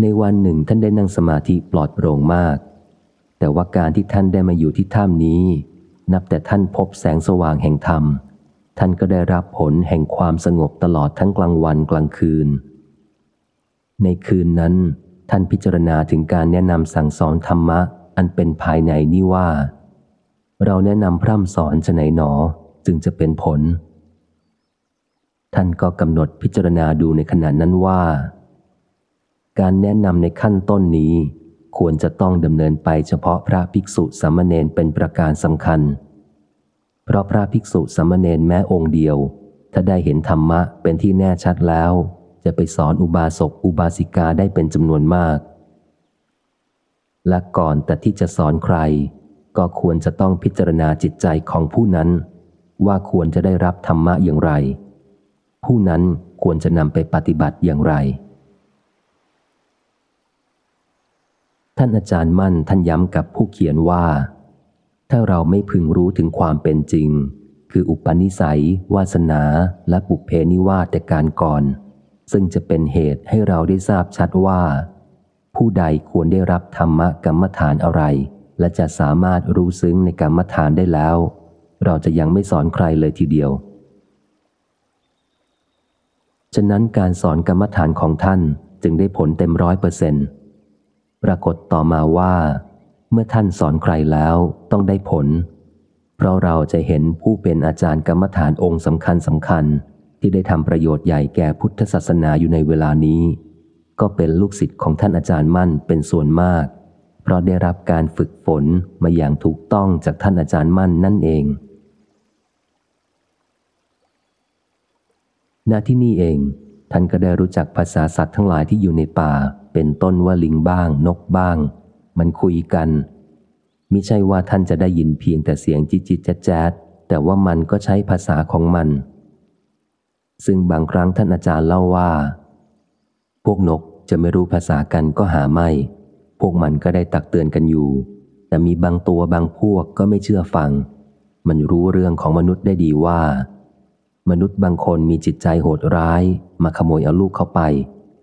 ในวันหนึ่งท่านได้นั่งสมาธิปลอดโปร่งมาก แต่ว่าการที่ท่านได้มาอยู่ที่ถ้ำนี้ นับแต่ท่านพบแสงสว่างแห่งธรรม ท่านก็ได้รับผลแห่งความสงบตลอดทั้งกลางวันกลางคืน ในคืนนั้น ท่านพิจารณาถึงการแนะนำสั่งสอนธรรมะ อันเป็นภายในนี่ว่า เราแนะนำพร่ำสอนจะไหนหนอจึงจะเป็นผล ท่านก็กำหนดพิจารณาดูในขณะนั้นว่า การแนะนำในขั้นต้นนี้ ควรจะต้องดำเนินไปเฉพาะพระภิกษุสามเณรเป็นประการสำคัญ เพราะพระภิกษุสามเณรแม้องค์เดียว ถ้าได้เห็นธรรมะเป็นที่แน่ชัดแล้ว จะไปสอนอุบาสกอุบาสิกาได้เป็นจำนวนมาก และก่อนแต่ที่จะสอนใคร ก็ควรจะต้องพิจารณาจิตใจของผู้นั้น ว่าควรจะได้รับธรรมะอย่างไร ผู้นั้นควรจะนำไปปฏิบัติอย่างไร ท่านอาจารย์มั่นท่านย้ำกับผู้เขียนว่า ถ้าเราไม่พึงรู้ถึงความเป็นจริง คืออุปนิสัย วาสนา และปุเพนิวาแต่การก่อน ซึ่งจะเป็นเหตุให้เราได้ทราบชัดว่า ผู้ใดควรได้รับธรรมะกรรมฐานอะไร และจะสามารถรู้ซึ้งในกรรมฐานได้แล้ว เราจะยังไม่สอนใครเลยทีเดียว ฉะนั้นการสอนกรรมฐานของท่านจึงได้ผลเต็มร้อยเปอร์เซนต์ปรากฏต่อมาว่า เมื่อท่านสอนใครแล้วต้องได้ผล เพราะเราจะเห็นผู้เป็นอาจารย์กรรมฐานองค์สำคัญสำคัญ ที่ได้ทำประโยชน์ใหญ่แก่พุทธศาสนาอยู่ในเวลานี้ ก็เป็นลูกศิษย์ของท่านอาจารย์มั่นเป็นส่วนมาก เพราะได้รับการฝึกฝนมาอย่างถูกต้องจากท่านอาจารย์มั่นนั่นเอง ณ ที่นี่เอง ท่านก็ได้รู้จักภาษาสัตว์ทั้งหลายที่อยู่ในป่า เป็นต้นว่าลิงบ้าง นกบ้าง มันคุยกันมิใช่ว่าท่านจะได้ยินเพียงแต่เสียงจิจิจแจ๊ดแต่ว่ามันก็ใช้ภาษาของมัน ซึ่งบางครั้งท่านอาจารย์เล่าว่า พวกนกจะไม่รู้ภาษากันก็หาไม่ พวกมันก็ได้ตักเตือนกันอยู่ แต่มีบางตัวบางพวกก็ไม่เชื่อฟัง มันรู้เรื่องของมนุษย์ได้ดีว่า มนุษย์บางคนมีจิตใจโหดร้าย มาขโมยเอาลูกเข้าไป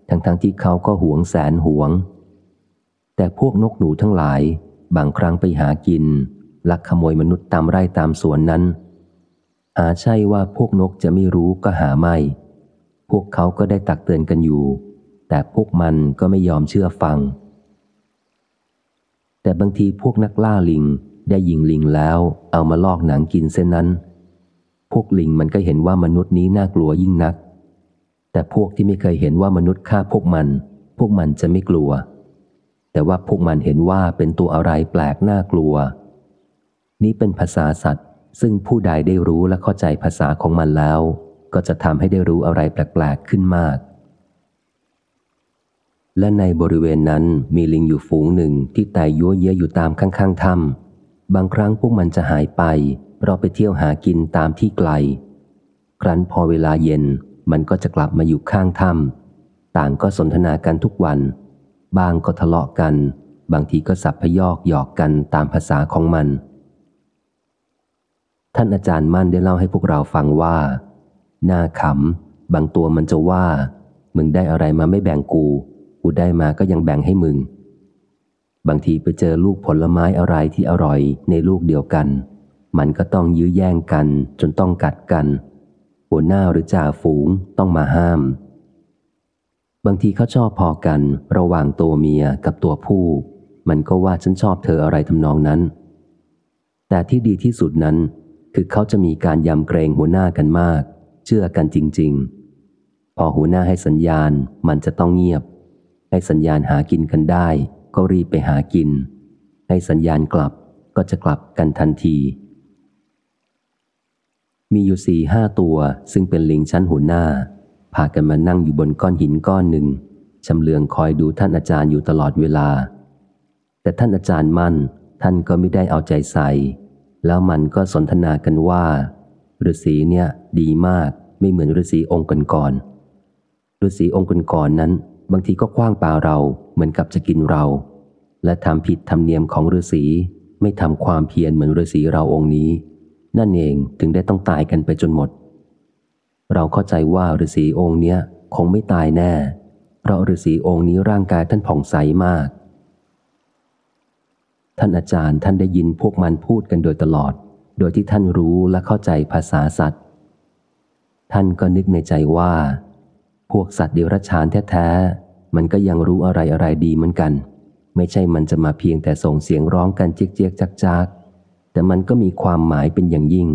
ทั้งๆทที่เขาก็หวงแสนหวง แต่พวกนกหนูทั้งหลาย บางครั้งไปหากิน ลักขโมยมนุษย์ตามไร่ตามสวนนั้น หาใช่ว่าพวกนกจะไม่รู้ก็หาไม่ พวกเขาก็ได้ตักเตือนกันอยู่ แต่พวกมันก็ไม่ยอมเชื่อฟัง แต่บางทีพวกนักล่าลิงได้ยิงลิงแล้วเอามาลอกหนังกินเส้นนั้น พวกลิงมันก็เห็นว่ามนุษย์นี้น่ากลัวยิ่งนัก แต่พวกที่ไม่เคยเห็นว่ามนุษย์ฆ่าพวกมัน พวกมันจะไม่กลัว แต่ว่าพวกมันเห็นว่าเป็นตัวอะไรแปลกน่ากลัว นี้เป็นภาษาสัตว์ ซึ่งผู้ใดได้รู้และเข้าใจภาษาของมันแล้ว ก็จะทำให้ได้รู้อะไรแปลกๆขึ้นมาก และในบริเวณนั้นมีลิงอยู่ฝูงหนึ่งที่ไต่ยั่วเยะอยู่ตามข้างๆถ้ำบางครั้งพวกมันจะหายไป เพราะไปเที่ยวหากินตามที่ไกล ครั้นพอเวลาเย็นมันก็จะกลับมาอยู่ข้างถ้ำต่างก็สนทนากันทุกวัน บางก็ทะเลาะกัน บางทีก็สับพยอกหยอกกันตามภาษาของมัน ท่านอาจารย์มั่นได้เล่าให้พวกเราฟังว่า หน้าขำบางตัวมันจะว่า มึงได้อะไรมาไม่แบ่งกู กูได้มาก็ยังแบ่งให้มึง บางทีไปเจอลูกผลไม้อะไรที่อร่อยในลูกเดียวกัน มันก็ต้องยื้อแย่งกัน จนต้องกัดกัน หัวหน้าหรือจ่าฝูงต้องมาห้าม บางทีเขาชอบพอกันระหว่างตัวเมียกับตัวผู้ มันก็ว่าฉันชอบเธออะไรทำนองนั้น แต่ที่ดีที่สุดนั้น คือเขาจะมีการยำเกรงหัวหน้ากันมาก เชื่อกันจริง ๆ พอหัวหน้าให้สัญญาณมันจะต้องเงียบ ให้สัญญาณหากินกันได้ ก็รีบไปหากิน ให้สัญญาณกลับก็จะกลับกันทันที มีอยู่สี่ห้าตัวซึ่งเป็นลิงชั้นหัวหน้า พากันมานั่งอยู่บนก้อนหินก้อนหนึ่งชำเลืองคอยดูท่านอาจารย์อยู่ตลอดเวลา แต่ท่านอาจารย์มั่น ท่านก็ไม่ได้เอาใจใส่ แล้วมันก็สนทนากันว่าฤาษีเนี่ยดีมากไม่เหมือนฤาษีองค์ก่อนๆฤาษีองค์ก่อนๆนั้น บางทีก็คว้างปาเราเหมือนกับจะกินเรา และทำผิดธรรมเนียมของฤาษีไม่ทำความเพียรเหมือนฤาษีเราองค์นี้ นั่นเองถึงได้ต้องตายกันไปจนหมด เราเข้าใจว่าฤาษีองค์เนี้ยคงไม่ตายแน่ เพราะฤาษีองค์นี้ร่างกายท่านผ่องใสมาก ท่านอาจารย์ท่านได้ยินพวกมันพูดกันโดยตลอด โดยที่ท่านรู้และเข้าใจภาษาสัตว์ ท่านก็นึกในใจว่า พวกสัตว์เดรัจฉานแท้ๆ มันก็ยังรู้อะไรอะไรดีเหมือนกัน ไม่ใช่มันจะมาเพียงแต่ส่งเสียงร้องกันเจี๊ยกๆจักแต่มันก็มีความหมายเป็นอย่างยิ่ง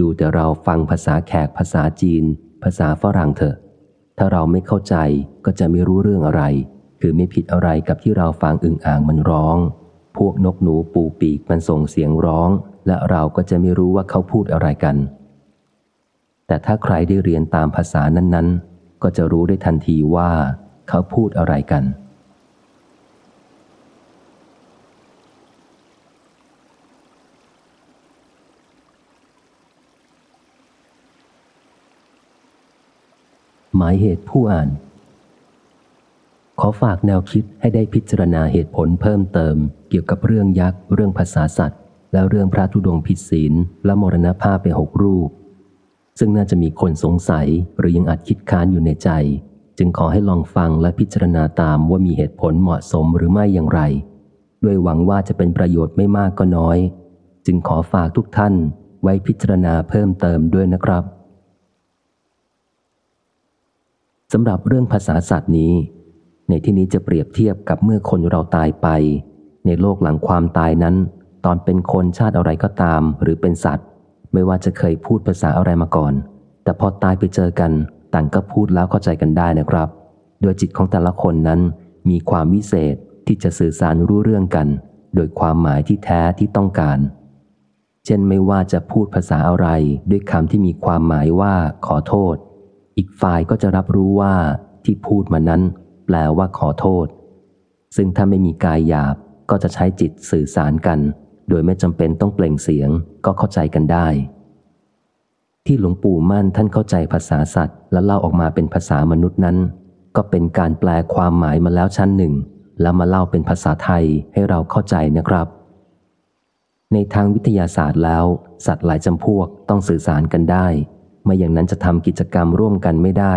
ดูแต่เราฟังภาษาแขกภาษาจีน ภาษาฝรั่งเถอะ ถ้าเราไม่เข้าใจก็จะไม่รู้เรื่องอะไร คือไม่ผิดอะไรกับที่เราฟังอึ่งอ่างมันร้อง พวกนกหนูปูปีกมันส่งเสียงร้อง และเราก็จะไม่รู้ว่าเขาพูดอะไรกัน แต่ถ้าใครได้เรียนตามภาษานั้น ๆ ก็จะรู้ได้ทันทีว่า เขาพูดอะไรกันหมายเหตุผู้อ่าน ขอฝากแนวคิดให้ได้พิจารณาเหตุผลเพิ่มเติม เกี่ยวกับเรื่องยักษ์ เรื่องภาษาสัตว์ และเรื่องพระธุดงผิดศีลและมรณภาพไปหกรูป ซึ่งน่าจะมีคนสงสัยหรือยังอาจคิดค้านอยู่ในใจ จึงขอให้ลองฟังและพิจารณาตามว่ามีเหตุผลเหมาะสมหรือไม่อย่างไร ด้วยหวังว่าจะเป็นประโยชน์ไม่มากก็น้อย จึงขอฝากทุกท่านไว้พิจารณาเพิ่มเติมด้วยนะครับสำหรับเรื่องภาษาสัตว์นี้ ในที่นี้จะเปรียบเทียบกับเมื่อคนเราตายไป ในโลกหลังความตายนั้น ตอนเป็นคนชาติอะไรก็ตาม หรือเป็นสัตว์ ไม่ว่าจะเคยพูดภาษาอะไรมาก่อน แต่พอตายไปเจอกัน ต่างก็พูดแล้วเข้าใจกันได้นะครับ โดยจิตของแต่ละคนนั้น มีความวิเศษที่จะสื่อสารรู้เรื่องกัน โดยความหมายที่แท้ที่ต้องการ เช่นไม่ว่าจะพูดภาษาอะไรด้วยคำที่มีความหมายว่าขอโทษ อีกฝ่ายก็จะรับรู้ว่าที่พูดมานั้น แปลว่าขอโทษ ซึ่งถ้าไม่มีกายหยาบก็จะใช้จิตสื่อสารกัน โดยไม่จำเป็นต้องเปล่งเสียงก็เข้าใจกันได้ ที่หลวงปู่มั่นท่านเข้าใจภาษาสัตว์ และเล่าออกมาเป็นภาษามนุษย์นั้น ก็เป็นการแปลความหมายมาแล้วชั้นหนึ่ง แล้วมาเล่าเป็นภาษาไทยให้เราเข้าใจนะครับ ในทางวิทยาศาสตร์แล้ว สัตว์หลายจำพวกต้องสื่อสารกันได้ ไม่อย่างนั้นจะทำกิจกรรมร่วมกันไม่ได้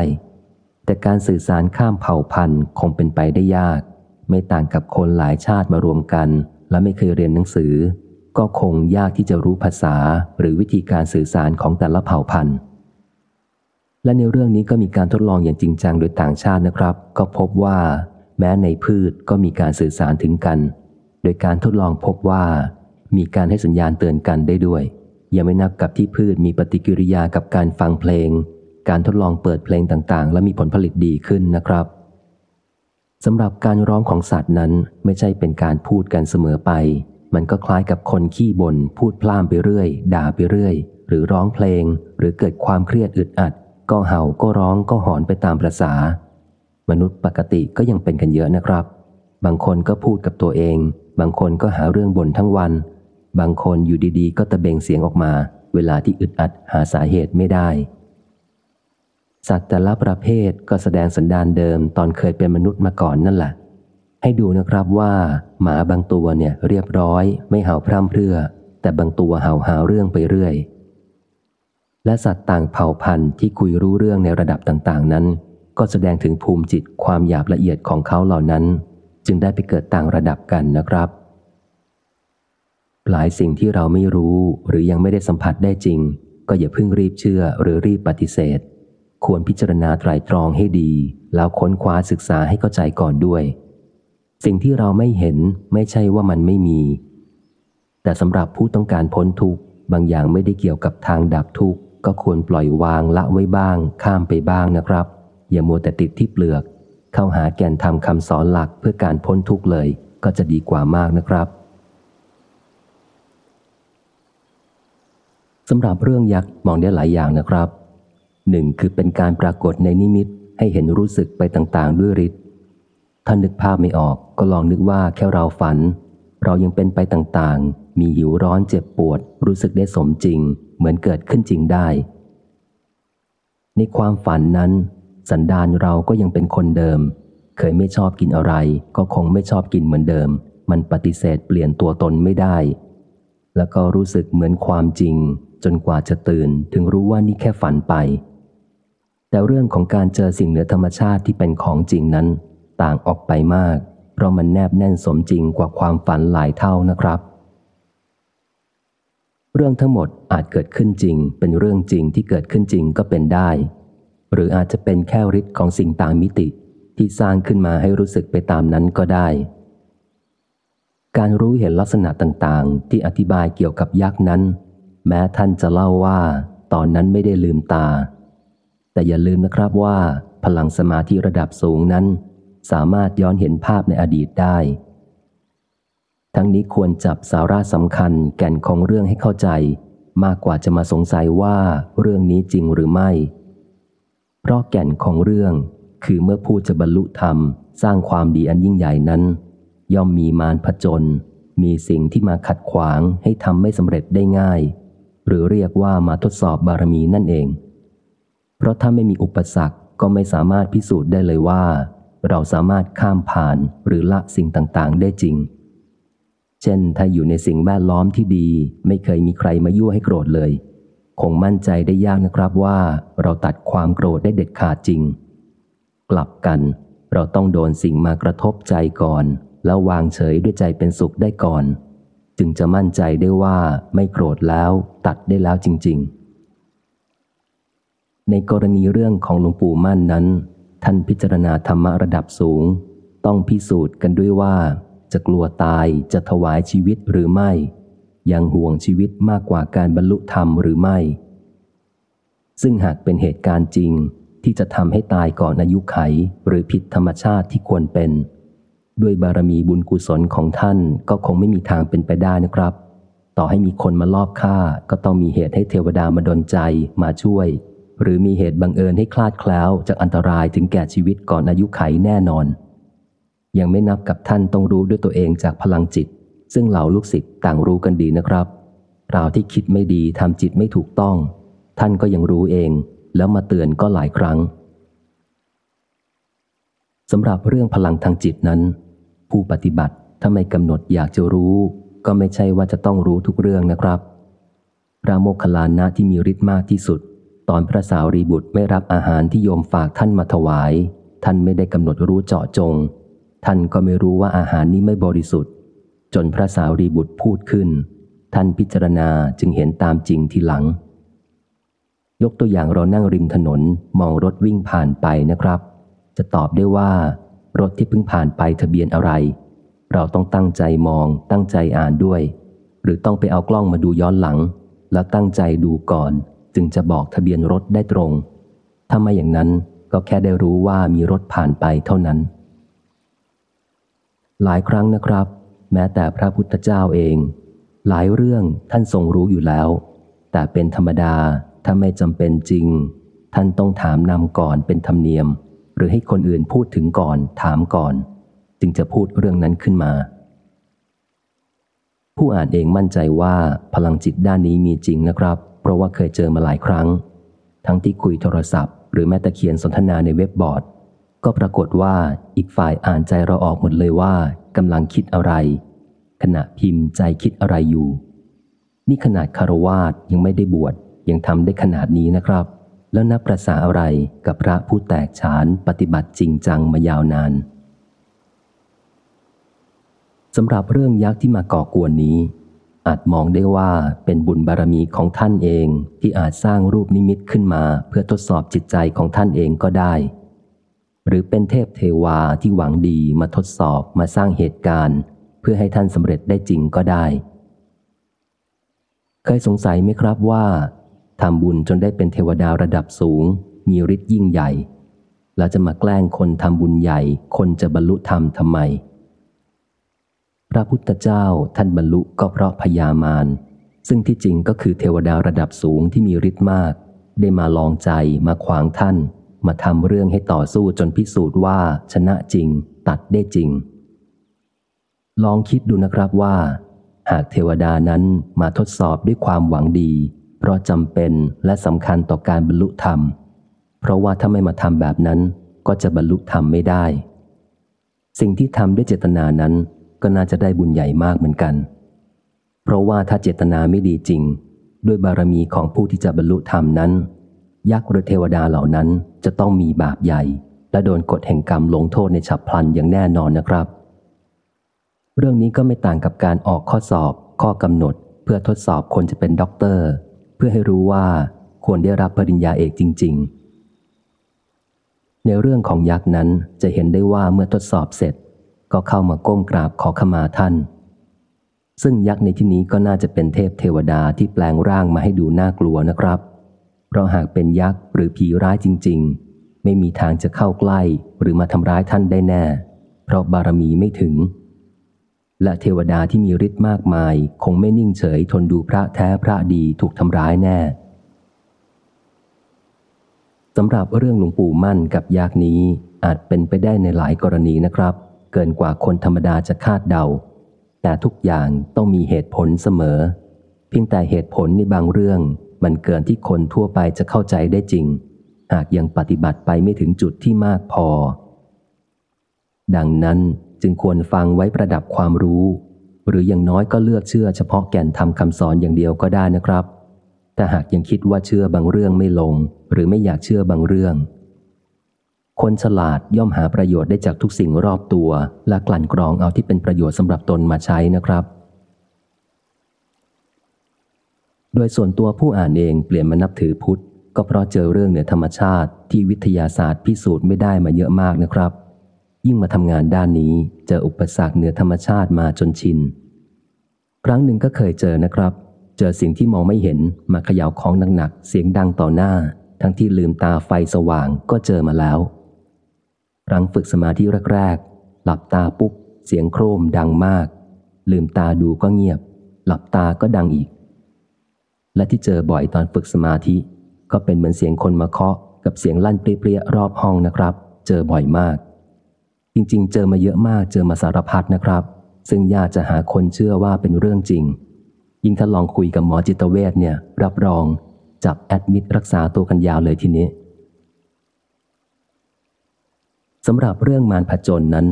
แต่การสื่อสารข้ามเผ่าพันธุ์คงเป็นไปได้ยาก ไม่ต่างกับคนหลายชาติมารวมกัน และไม่เคยเรียนหนังสือ ก็คงยากที่จะรู้ภาษาหรือวิธีการสื่อสารของแต่ละเผ่าพันธุ์ และในเรื่องนี้ก็มีการทดลองอย่างจริงจังโดยต่างชาตินะครับ ก็พบว่า แม้ในพืชก็มีการสื่อสารถึงกัน โดยการทดลองพบว่า มีการให้สัญญาณเตือนกันได้ด้วยยังไม่นับกับที่พืชมีปฏิกิริยากับการฟังเพลง การทดลองเปิดเพลงต่างๆ และมีผลผลิตดีขึ้นนะครับสำหรับการร้องของสัตว์นั้นไม่ใช่เป็นการพูดกันเสมอไป มันก็คล้ายกับคนขี้บน่นพูดพล่ามไปเรื่อย ด่าไปเรื่อย หรือร้องเพลง หรือเกิดความเครียดอึดอัด ก็เห่าก็ร้องก็หอนไปตามประษามนุษย์ปกติก็ยังเป็นกันเยอะนะครับ บางคนก็พูดกับตัวเอง บางคนก็หาเรื่องบ่นทั้งวัน บางคนอยู่ดีๆ ก็ตะเบงเสียงออกมา เวลาที่อึดอัดหาสาเหตุไม่ได้ สัตว์แต่ละประเภทก็แสดงสันดานเดิมตอนเคยเป็นมนุษย์มาก่อนนั่นแหละ ให้ดูนะครับว่า หมาบางตัวเนี่ยเรียบร้อย ไม่เห่าพร่ำเพรื่อ แต่บางตัวเห่าหาเรื่องไปเรื่อย และสัตว์ต่างเผ่าพันธุ์ที่คุยรู้เรื่องในระดับต่างๆ นั้น ก็แสดงถึงภูมิจิตความหยาบละเอียดของเขาเหล่านั้น จึงได้ไปเกิดต่างระดับกันนะครับหลายสิ่งที่เราไม่รู้หรือยังไม่ได้สัมผัสได้จริง ก็อย่าเพิ่งรีบเชื่อหรือรีบปฏิเสธ ควรพิจารณาไตรตรองให้ดี แล้วค้นคว้าศึกษาให้เข้าใจก่อนด้วย สิ่งที่เราไม่เห็นไม่ใช่ว่ามันไม่มี แต่สำหรับผู้ต้องการพ้นทุกข์บางอย่างไม่ได้เกี่ยวกับทางดับทุกข์ก็ควรปล่อยวางละไว้บ้าง ข้ามไปบ้างนะครับ อย่ามัวแต่ติดที่เปลือก เข้าหาแก่นทำคำสอนหลักเพื่อการพ้นทุกข์เลย ก็จะดีกว่ามากนะครับสำหรับเรื่องยักษ์มองได้หลายอย่างนะครับ หนึ่งคือเป็นการปรากฏในนิมิตให้เห็นรู้สึกไปต่างๆ ด้วยฤทธิ์ท่านนึกภาพไม่ออกก็ลองนึกว่าแค่เราฝัน เรายังเป็นไปต่างๆ มีหิวร้อนเจ็บปวด รู้สึกได้สมจริง เหมือนเกิดขึ้นจริงได้ ในความฝันนั้น สันดานเราก็ยังเป็นคนเดิม เคยไม่ชอบกินอะไร ก็คงไม่ชอบกินเหมือนเดิม มันปฏิเสธเปลี่ยนตัวตนไม่ได้ แล้วก็รู้สึกเหมือนความจริง จนกว่าจะตื่นถึงรู้ว่านี่แค่ฝันไป แต่เรื่องของการเจอสิ่งเหนือธรรมชาติที่เป็นของจริงนั้น ต่างออกไปมาก เพราะมันแนบแน่นสมจริงกว่าความฝันหลายเท่านะครับ เรื่องทั้งหมดอาจเกิดขึ้นจริง เป็นเรื่องจริงที่เกิดขึ้นจริงก็เป็นได้ หรืออาจจะเป็นแค่ฤทธิ์ของสิ่งต่างมิติที่สร้างขึ้นมาให้รู้สึกไปตามนั้นก็ได้ การรู้เห็นลักษณะต่างๆ ที่อธิบายเกี่ยวกับยักษ์นั้น แม้ท่านจะเล่าว่า ตอนนั้นไม่ได้ลืมตา แต่อย่าลืมนะครับว่า พลังสมาธิระดับสูงนั้น สามารถย้อนเห็นภาพในอดีตได้ ทั้งนี้ควรจับสาระสำคัญแก่นของเรื่องให้เข้าใจ มากกว่าจะมาสงสัยว่าเรื่องนี้จริงหรือไม่ เพราะแก่นของเรื่อง คือเมื่อผู้จะบรรลุธรรม สร้างความดีอันยิ่งใหญ่นั้น ย่อมมีมารผจญมีสิ่งที่มาขัดขวางให้ทำไม่สำเร็จได้ง่าย หรือเรียกว่ามาทดสอบบารมีนั่นเอง เพราะถ้าไม่มีอุปสรรคก็ไม่สามารถพิสูจน์ได้เลยว่า เราสามารถข้ามผ่านหรือละสิ่งต่างๆ ได้จริง เช่น ถ้าอยู่ในสิ่งแวดล้อมที่ดี ไม่เคยมีใครมายั่วให้โกรธเลย คงมั่นใจได้ยากนะครับว่าเราตัดความโกรธได้เด็ดขาดจริง กลับกัน เราต้องโดนสิ่งมากระทบใจก่อน แล้ววางเฉยด้วยใจเป็นสุขได้ก่อน จึงจะมั่นใจได้ว่าไม่โกรธแล้วตัดได้แล้วจริง ๆ ในกรณีเรื่องของหลวงปู่มั่นนั้น ท่านพิจารณาธรรมะระดับสูง ต้องพิสูจน์กันด้วยว่า จะกลัวตายจะถวายชีวิตหรือไม่ ยังห่วงชีวิตมากกว่าการบรรลุธรรมหรือไม่ ซึ่งหากเป็นเหตุการณ์จริงที่จะทำให้ตายก่อนอายุไข หรือผิดธรรมชาติที่ควรเป็น ด้วยบารมีบุญกุศลของท่านก็คงไม่มีทางเป็นไปได้นะครับ ต่อให้มีคนมาลอบฆ่าก็ต้องมีเหตุให้เทวดามาดนใจมาช่วย หรือมีเหตุบังเอิญให้คลาดแคล้วจากอันตรายถึงแก่ชีวิตก่อนอายุไขแน่นอน ยังไม่นับกับท่านต้องรู้ด้วยตัวเองจากพลังจิต ซึ่งเหล่าลูกศิษย์ต่างรู้กันดีนะครับเราที่คิดไม่ดีทำจิตไม่ถูกต้อง ท่านก็ยังรู้เอง แล้วมาเตือนก็หลายครั้งสำหรับเรื่องพลังทางจิตนั้น ผู้ปฏิบัติถ้าไม่กำหนดอยากจะรู้ ก็ไม่ใช่ว่าจะต้องรู้ทุกเรื่องนะครับพระโมคคัลลานะที่มีฤทธิ์มากที่สุด ตอนพระสาวรีบุตรไม่รับอาหารที่โยมฝากท่านมาถวาย ท่านไม่ได้กำหนดรู้เจาะจง ท่านก็ไม่รู้ว่าอาหารนี้ไม่บริสุทธิ์ จนพระสาวรีบุตรพูดขึ้น ท่านพิจารณาจึงเห็นตามจริงทีหลัง ยกตัวอย่างเรานั่งริมถนนมองรถวิ่งผ่านไปนะครับ จะตอบได้ว่ารถที่เพิ่งผ่านไปทะเบียนอะไร เราต้องตั้งใจมอง ตั้งใจอ่านด้วย หรือต้องไปเอากล้องมาดูย้อนหลัง แล้วตั้งใจดูก่อน จึงจะบอกทะเบียนรถได้ตรง ถ้าไม่อย่างนั้นก็แค่ได้รู้ว่ามีรถผ่านไปเท่านั้น หลายครั้งนะครับ แม้แต่พระพุทธเจ้าเอง หลายเรื่องท่านทรงรู้อยู่แล้ว แต่เป็นธรรมดาถ้าไม่จำเป็นจริง ท่านต้องถามนำก่อนเป็นธรรมเนียม หรือให้คนอื่นพูดถึงก่อนถามก่อน จึงจะพูดเรื่องนั้นขึ้นมา ผู้อ่านเองมั่นใจว่าพลังจิตด้านนี้มีจริงนะครับ ราะว่าเคยเจอมาหลายครั้ง ทั้งที่คุยโทรศัพท์ หรือแม้แต่เขียนสนทนาในเว็บบอร์ด ก็ปรากฏว่าอีกฝ่ายอ่านใจเราออกหมดเลยว่ากำลังคิดอะไร ขณะพิมพ์ใจคิดอะไรอยู่ นี่ขนาดคารวาสยังไม่ได้บวชยังทำได้ขนาดนี้นะครับ แล้วนับประสาอะไรกับพระผู้แตกฉานปฏิบัติจริงจังมายาวนานสำหรับเรื่องยักษ์ที่มาก่อกวนนี้ อาจมองได้ว่าเป็นบุญบารมีของท่านเองที่อาจสร้างรูปนิมิตขึ้นมาเพื่อทดสอบจิตใจของท่านเองก็ได้ หรือเป็นเทพเทวาที่หวังดีมาทดสอบมาสร้างเหตุการณ์ เพื่อให้ท่านสำเร็จได้จริงก็ได้ เคยสงสัยไหมครับว่าทำบุญจนได้เป็นเทวดาระดับสูง มีฤทธิ์ยิ่งใหญ่ แล้วจะมาแกล้งคนทำบุญใหญ่ คนจะบรรลุธรรมทำไม พระพุทธเจ้าท่านบรรลุก็เพราะพยามารซึ่งที่จริงก็คือเทวดาระดับสูงที่มีฤทธิ์มาก ได้มาลองใจมาขวางท่าน มาทำเรื่องให้ต่อสู้จนพิสูจน์ว่าชนะจริง ตัดได้จริง ลองคิดดูนะครับว่า หากเทวดานั้นมาทดสอบด้วยความหวังดี เพราะจำเป็นและสำคัญต่อการบรรลุธรรม เพราะว่าถ้าไม่มาทำแบบนั้นก็จะบรรลุธรรมไม่ได้ สิ่งที่ทำด้วยเจตนานั้น ก็น่าจะได้บุญใหญ่มากเหมือนกัน เพราะว่าถ้าเจตนาไม่ดีจริง ด้วยบารมีของผู้ที่จะบรรลุธรรมนั้น ยักษ์หรือเทวดาเหล่านั้นจะต้องมีบาปใหญ่ และโดนกฎแห่งกรรมลงโทษในฉับพลันอย่างแน่นอนนะครับ เรื่องนี้ก็ไม่ต่างกับการออกข้อสอบ ข้อกำหนด เพื่อทดสอบคนจะเป็นด็อกเตอร์ เพื่อให้รู้ว่าควรได้รับปริญญาเอกจริง ๆ ในเรื่องของยักษ์นั้นจะเห็นได้ว่าเมื่อทดสอบเสร็จ ก็เข้ามาก้มกราบขอขมาท่าน ซึ่งยักษ์ในที่นี้ก็น่าจะเป็นเทพเทวดาที่แปลงร่างมาให้ดูน่ากลัวนะครับ เพราะหากเป็นยักษ์หรือผีร้ายจริง ๆ ไม่มีทางจะเข้าใกล้หรือมาทำร้ายท่านได้แน่ เพราะบารมีไม่ถึง และเทวดาที่มีฤทธิ์มากมาย คงไม่นิ่งเฉยทนดูพระแท้พระดีถูกทำร้ายแน่สำหรับเรื่องหลวงปู่มั่นกับยากนี้อาจเป็นไปได้ในหลายกรณีนะครับ กินกว่าคนธรรมดาจะคาดเดา แต่ทุกอย่างต้องมีเหตุผลเสมอ เพียงแต่เหตุผลในบางเรื่อง มันเกินที่คนทั่วไปจะเข้าใจได้จริง หากยังปฏิบัติไปไม่ถึงจุดที่มากพอ ดังนั้นจึงควรฟังไว้ประดับความรู้ หรืออย่างน้อยก็เลือกเชื่อเฉพาะแก่นทำคำสอนอย่างเดียวก็ได้นะครับแต่หากยังคิดว่าเชื่อบางเรื่องไม่ลง หรือไม่อยากเชื่อบางเรื่อง คนฉลาดย่อมหาประโยชน์ได้จากทุกสิ่งรอบตัว และกลั่นกรองเอาที่เป็นประโยชน์สำหรับตนมาใช้นะครับ โดยส่วนตัวผู้อ่านเองเปลี่ยนมานับถือพุทธ ก็เพราะเจอเรื่องเหนือธรรมชาติที่วิทยาศาสตร์พิสูจน์ไม่ได้มาเยอะมากนะครับ ยิ่งมาทำงานด้านนี้เจออุปสรรคเหนือธรรมชาติมาจนชิน ครั้งหนึ่งก็เคยเจอนะครับ เจอสิ่งที่มองไม่เห็นมาเขย่าของหนักๆเสียงดังต่อหน้า ทั้งที่ลืมตาไฟสว่างก็เจอมาแล้ว รังฝึกสมาธิแรกๆ หลับตาปุ๊บเสียงโครมดังมาก ลืมตาดูก็เงียบ หลับตาก็ดังอีก และที่เจอบ่อยตอนฝึกสมาธิ ก็เป็นเหมือนเสียงคนมาเคาะกับเสียงลั่นเปรี้ยๆรอบห้องนะครับ เจอบ่อยมาก จริงๆ เจอมาเยอะมากเจอมาสารพัดนะครับ ซึ่งยากจะหาคนเชื่อว่าเป็นเรื่องจริง ยิ่งถ้าลองคุยกับหมอจิตเวชเนี่ย รับรองจับแอดมิดรักษาตัวกันยาวเลยทีนี้ สำหรับเรื่องมารผจญนั้น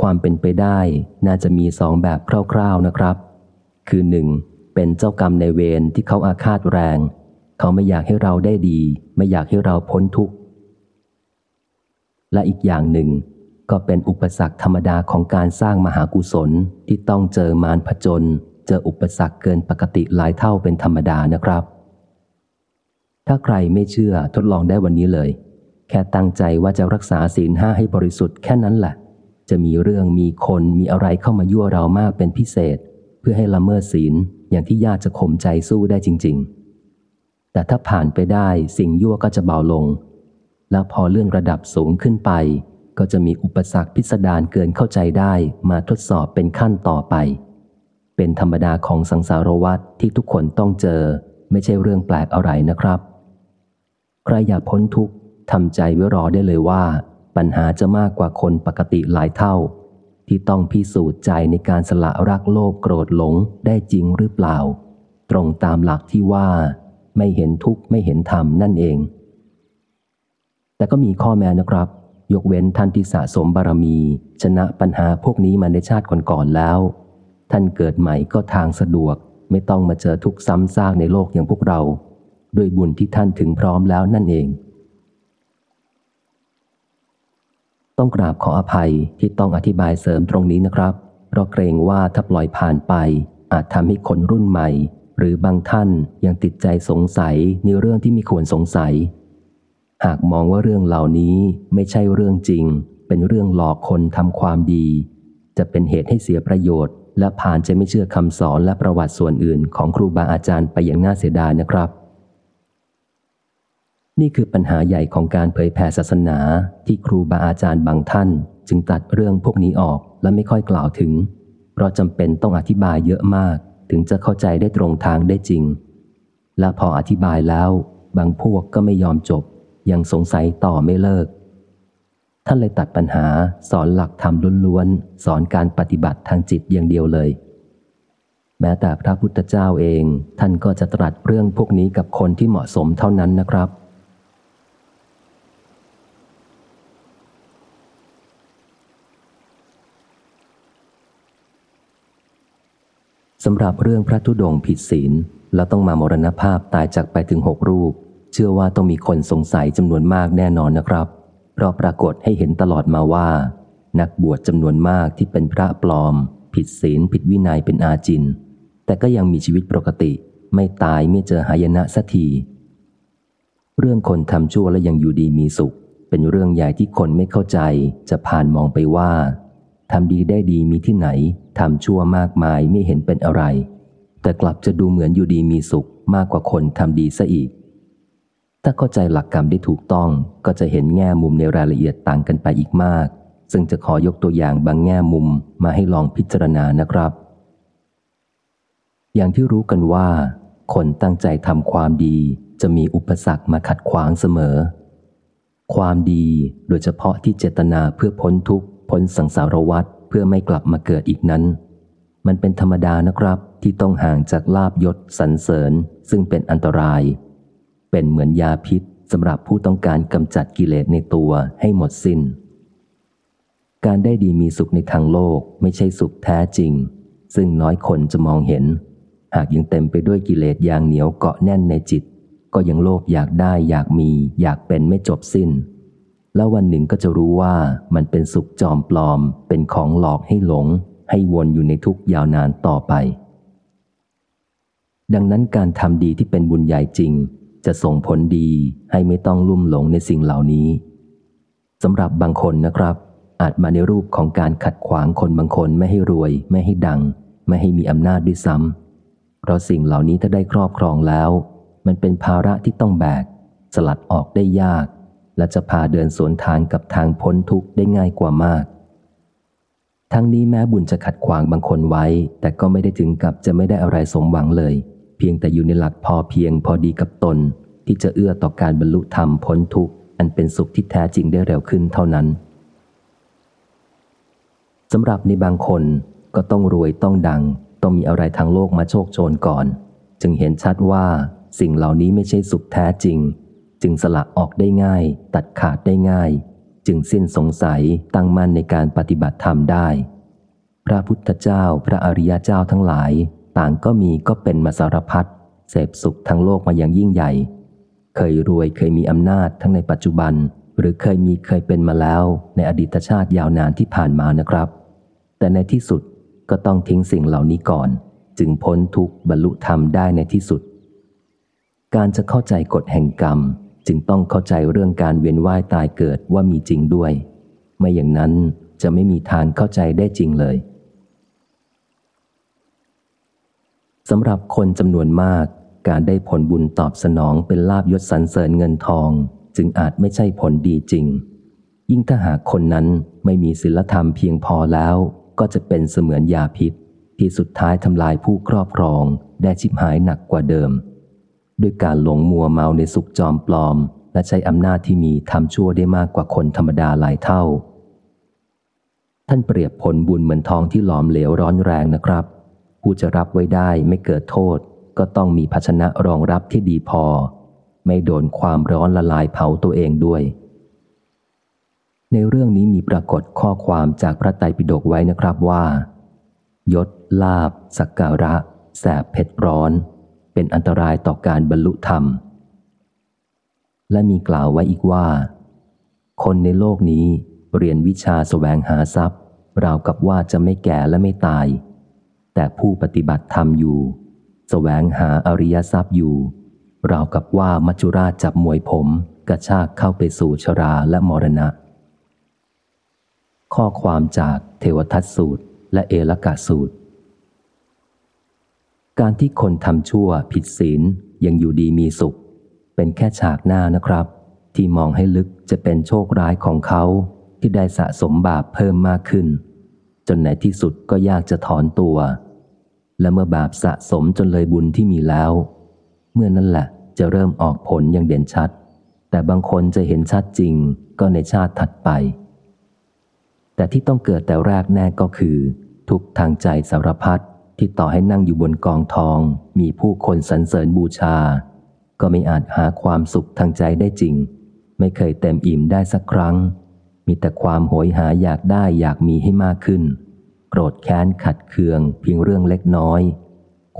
ความเป็นไปได้น่าจะมีสองแบบคร่าวๆนะครับ คือหนึ่งเป็นเจ้ากรรมในเวรที่เขาอาฆาตแรง เขาไม่อยากให้เราได้ดี ไม่อยากให้เราพ้นทุกข์ และอีกอย่างหนึ่ง ก็เป็นอุปสรรคธรรมดาของการสร้างมหากุศลที่ต้องเจอมารผจญเจออุปสรรคเกินปกติหลายเท่าเป็นธรรมดานะครับ ถ้าใครไม่เชื่อทดลองได้วันนี้เลย แค่ตั้งใจว่าจะรักษาศีลห้าให้บริสุทธิ์แค่นั้นแหละ จะมีเรื่องมีคนมีอะไรเข้ามายั่วเรามากเป็นพิเศษ เพื่อให้ละเมิดศีลอย่างที่ญาติจะข่มใจสู้ได้จริง ๆ แต่ถ้าผ่านไปได้สิ่งยั่วก็จะเบาลง แล้วพอเรื่องระดับสูงขึ้นไป ก็จะมีอุปสรรคพิสดารเกินเข้าใจได้มาทดสอบเป็นขั้นต่อไป เป็นธรรมดาของสังสารวัฏที่ทุกคนต้องเจอ ไม่ใช่เรื่องแปลกอะไรนะครับ ใครอยากพ้นทุกข์ ทำใจไว้รอได้เลยว่า ปัญหาจะมากกว่าคนปกติหลายเท่า ที่ต้องพิสูจน์ใจในการสละรักโลภโกรธหลงได้จริงหรือเปล่า ตรงตามหลักที่ว่า ไม่เห็นทุกข์ไม่เห็นธรรมนั่นเอง แต่ก็มีข้อแม้นะครับ ยกเว้นท่านที่สะสมบารมี ชนะปัญหาพวกนี้มาในชาติก่อนๆแล้ว ท่านเกิดใหม่ก็ทางสะดวก ไม่ต้องมาเจอทุกข์ซ้ำซากในโลกอย่างพวกเรา ด้วยบุญที่ท่านถึงพร้อมแล้วนั่นเอง ต้องกราบขออภัยที่ต้องอธิบายเสริมตรงนี้นะครับ เพราะเกรงว่าถ้าปล่อยผ่านไป อาจทำให้คนรุ่นใหม่ หรือบางท่านยังติดใจสงสัยในเรื่องที่มีควรสงสัย หากมองว่าเรื่องเหล่านี้ไม่ใช่เรื่องจริง เป็นเรื่องหลอกคนทำความดี จะเป็นเหตุให้เสียประโยชน์ และผ่านจะไม่เชื่อคำสอนและประวัติส่วนอื่นของครูบาอาจารย์ไปอย่างน่าเสียดายนะครับ นี่คือปัญหาใหญ่ของการเผยแผ่ศาสนาที่ครูบาอาจารย์บางท่าน จึงตัดเรื่องพวกนี้ออกและไม่ค่อยกล่าวถึง เพราะจำเป็นต้องอธิบายเยอะมาก ถึงจะเข้าใจได้ตรงทางได้จริง และพออธิบายแล้ว บางพวกก็ไม่ยอมจบ ยังสงสัยต่อไม่เลิก ท่านเลยตัดปัญหาสอนหลักธรรมล้วนๆสอนการปฏิบัติทางจิตอย่างเดียวเลย แม้แต่พระพุทธเจ้าเอง ท่านก็จะตรัสเรื่องพวกนี้กับคนที่เหมาะสมเท่านั้นนะครับ สำหรับเรื่องพระธุดงผิดศีล แล้วต้องมามรณภาพตายจากไปถึงหกรูป เชื่อว่าต้องมีคนสงสัยจำนวนมากแน่นอนนะครับ เพราะปรากฏให้เห็นตลอดมาว่า นักบวชจำนวนมากที่เป็นพระปลอม ผิดศีลผิดวินัยเป็นอาจิน แต่ก็ยังมีชีวิตปกติ ไม่ตายไม่เจอหายนะสักทีเรื่องคนทำชั่วและยังอยู่ดีมีสุข เป็นเรื่องใหญ่ที่คนไม่เข้าใจ จะผ่านมองไปว่า ทำดีได้ดีมีที่ไหน ทำชั่วมากมายไม่เห็นเป็นอะไร แต่กลับจะดูเหมือนอยู่ดีมีสุขมากกว่าคนทำดีซะอีก ถ้าเข้าใจหลักกรรมได้ถูกต้องก็จะเห็นแง่มุมในรายละเอียดต่างกันไปอีกมาก ซึ่งจะขอยกตัวอย่างบางแง่มุมมาให้ลองพิจารณานะครับ อย่างที่รู้กันว่า คนตั้งใจทำความดีจะมีอุปสรรคมาขัดขวางเสมอ ความดีโดยเฉพาะที่เจตนาเพื่อพ้นทุกข์ พ้นสังสารวัฏเพื่อไม่กลับมาเกิดอีกนั้น มันเป็นธรรมดานะครับที่ต้องห่างจากลาบยศสรรเสริญ ซึ่งเป็นอันตราย เป็นเหมือนยาพิษสำหรับผู้ต้องการกำจัดกิเลสในตัวให้หมดสิน้น การได้ดีมีสุขในทางโลกไม่ใช่สุขแท้จริง ซึ่งน้อยคนจะมองเห็น หากยังเต็มไปด้วยกิเลสอย่างเหนียวเกาะแน่นในจิต ก็ยังโลภอยากได้อยากมี อยากเป็นไม่จบสิน้น แล้ววันหนึ่งก็จะรู้ว่ามันเป็นสุขจอมปลอม เป็นของหลอกให้หลง ให้วนอยู่ในทุกยาวนานต่อไป ดังนั้นการทำดีที่เป็นบุญใหญ่จริง จะส่งผลดีให้ไม่ต้องลุ่มหลงในสิ่งเหล่านี้สำหรับบางคนนะครับ อาจมาในรูปของการขัดขวางคนบางคนไม่ให้รวย ไม่ให้ดัง ไม่ให้มีอำนาจด้วยซ้ำเพราะสิ่งเหล่านี้ถ้าได้ครอบครองแล้ว มันเป็นภาระที่ต้องแบก สลัดออกได้ยาก และจะพาเดินสวนทางกับทางพ้นทุกข์ได้ง่ายกว่ามาก ทั้งนี้แม้บุญจะขัดขวางบางคนไว้ แต่ก็ไม่ได้ถึงกับจะไม่ได้อะไรสมหวังเลย เพียงแต่อยู่ในหลักพอเพียงพอดีกับตน ที่จะเอื้อต่อการบรรลุธรรมพ้นทุกข์อันเป็นสุขที่แท้จริงได้เร็วขึ้นเท่านั้นสำหรับในบางคนก็ต้องรวยต้องดัง ต้องมีอะไรทางโลกมาโชคโชนก่อน จึงเห็นชัดว่าสิ่งเหล่านี้ไม่ใช่สุขแท้จริง จึงสละออกได้ง่าย ตัดขาดได้ง่าย จึงสิ้นสงสัยตั้งมั่นในการปฏิบัติธรรมได้ พระพุทธเจ้าพระอริยเจ้าทั้งหลาย ต่างก็มีก็เป็นมาสารพัดเสพสุขทั้งโลกมาอย่างยิ่งใหญ่ เคยรวยเคยมีอำนาจทั้งในปัจจุบัน หรือเคยมีเคยเป็นมาแล้วในอดีตชาติยาวนานที่ผ่านมานะครับ แต่ในที่สุดก็ต้องทิ้งสิ่งเหล่านี้ก่อน จึงพ้นทุกบรรลุธรรมได้ในที่สุด การจะเข้าใจกฎแห่งกรรม จึงต้องเข้าใจเรื่องการเวียนว่ายตายเกิดว่ามีจริงด้วย ไม่อย่างนั้นจะไม่มีทางเข้าใจได้จริงเลยสำหรับคนจำนวนมาก การได้ผลบุญตอบสนองเป็นลาบยศสรรเสริญเงินทอง จึงอาจไม่ใช่ผลดีจริง ยิ่งถ้าหากคนนั้นไม่มีศีลธรรมเพียงพอแล้ว ก็จะเป็นเสมือนยาพิษ ที่สุดท้ายทำลายผู้ครอบครองได้ชิบหายหนักกว่าเดิม ด้วยการหลงมัวเมาในสุขจอมปลอม และใช้อำนาจที่มีทำชั่วได้มากกว่าคนธรรมดาหลายเท่า ท่านเปรียบผลบุญเหมือนทองที่หลอมเหลวร้อนแรงนะครับ ผู้จะรับไว้ได้ไม่เกิดโทษ ก็ต้องมีภาชนะรองรับที่ดีพอ ไม่โดนความร้อนละลายเผาตัวเองด้วย ในเรื่องนี้มีปรากฏข้อความจากพระไตรปิฎกไว้นะครับว่ายศ ลาบ สักการะ แสบเผ็ดร้อน เป็นอันตรายต่อการบรรลุธรรม และมีกล่าวไว้อีกว่า คนในโลกนี้เรียนวิชาสแสวงหาทรัพย์ ราวกับว่าจะไม่แก่และไม่ตาย แต่ผู้ปฏิบัติธรรมอยู่สแสวงหาอริยทรัพย์อยู่ ราวกับว่ามัจจุราชจับมวยผม กระชากเข้าไปสู่ชราและมรณะ ข้อความจากเทวทัตสูตรและเอลกาสูตร การที่คนทำชั่วผิดศีลยังอยู่ดีมีสุข เป็นแค่ฉากหน้านะครับ ที่มองให้ลึกจะเป็นโชคร้ายของเขาที่ได้สะสมบาปเพิ่มมากขึ้น จนในที่สุดก็ยากจะถอนตัว และเมื่อบาปสะสมจนเลยบุญที่มีแล้ว เมื่อนั้นแหละจะเริ่มออกผลอย่างเด่นชัด แต่บางคนจะเห็นชัดจริงก็ในชาติถัดไป แต่ที่ต้องเกิดแต่แรกแน่ก็คือ ทุกทางใจสารพัด ที่ต่อให้นั่งอยู่บนกองทอง มีผู้คนสรรเสริญบูชา ก็ไม่อาจหาความสุขทางใจได้จริง ไม่เคยเต็มอิ่มได้สักครั้ง มีแต่ความโหยหาอยากได้อยากมีให้มากขึ้น โกรธแค้นขัดเคืองเพียงเรื่องเล็กน้อย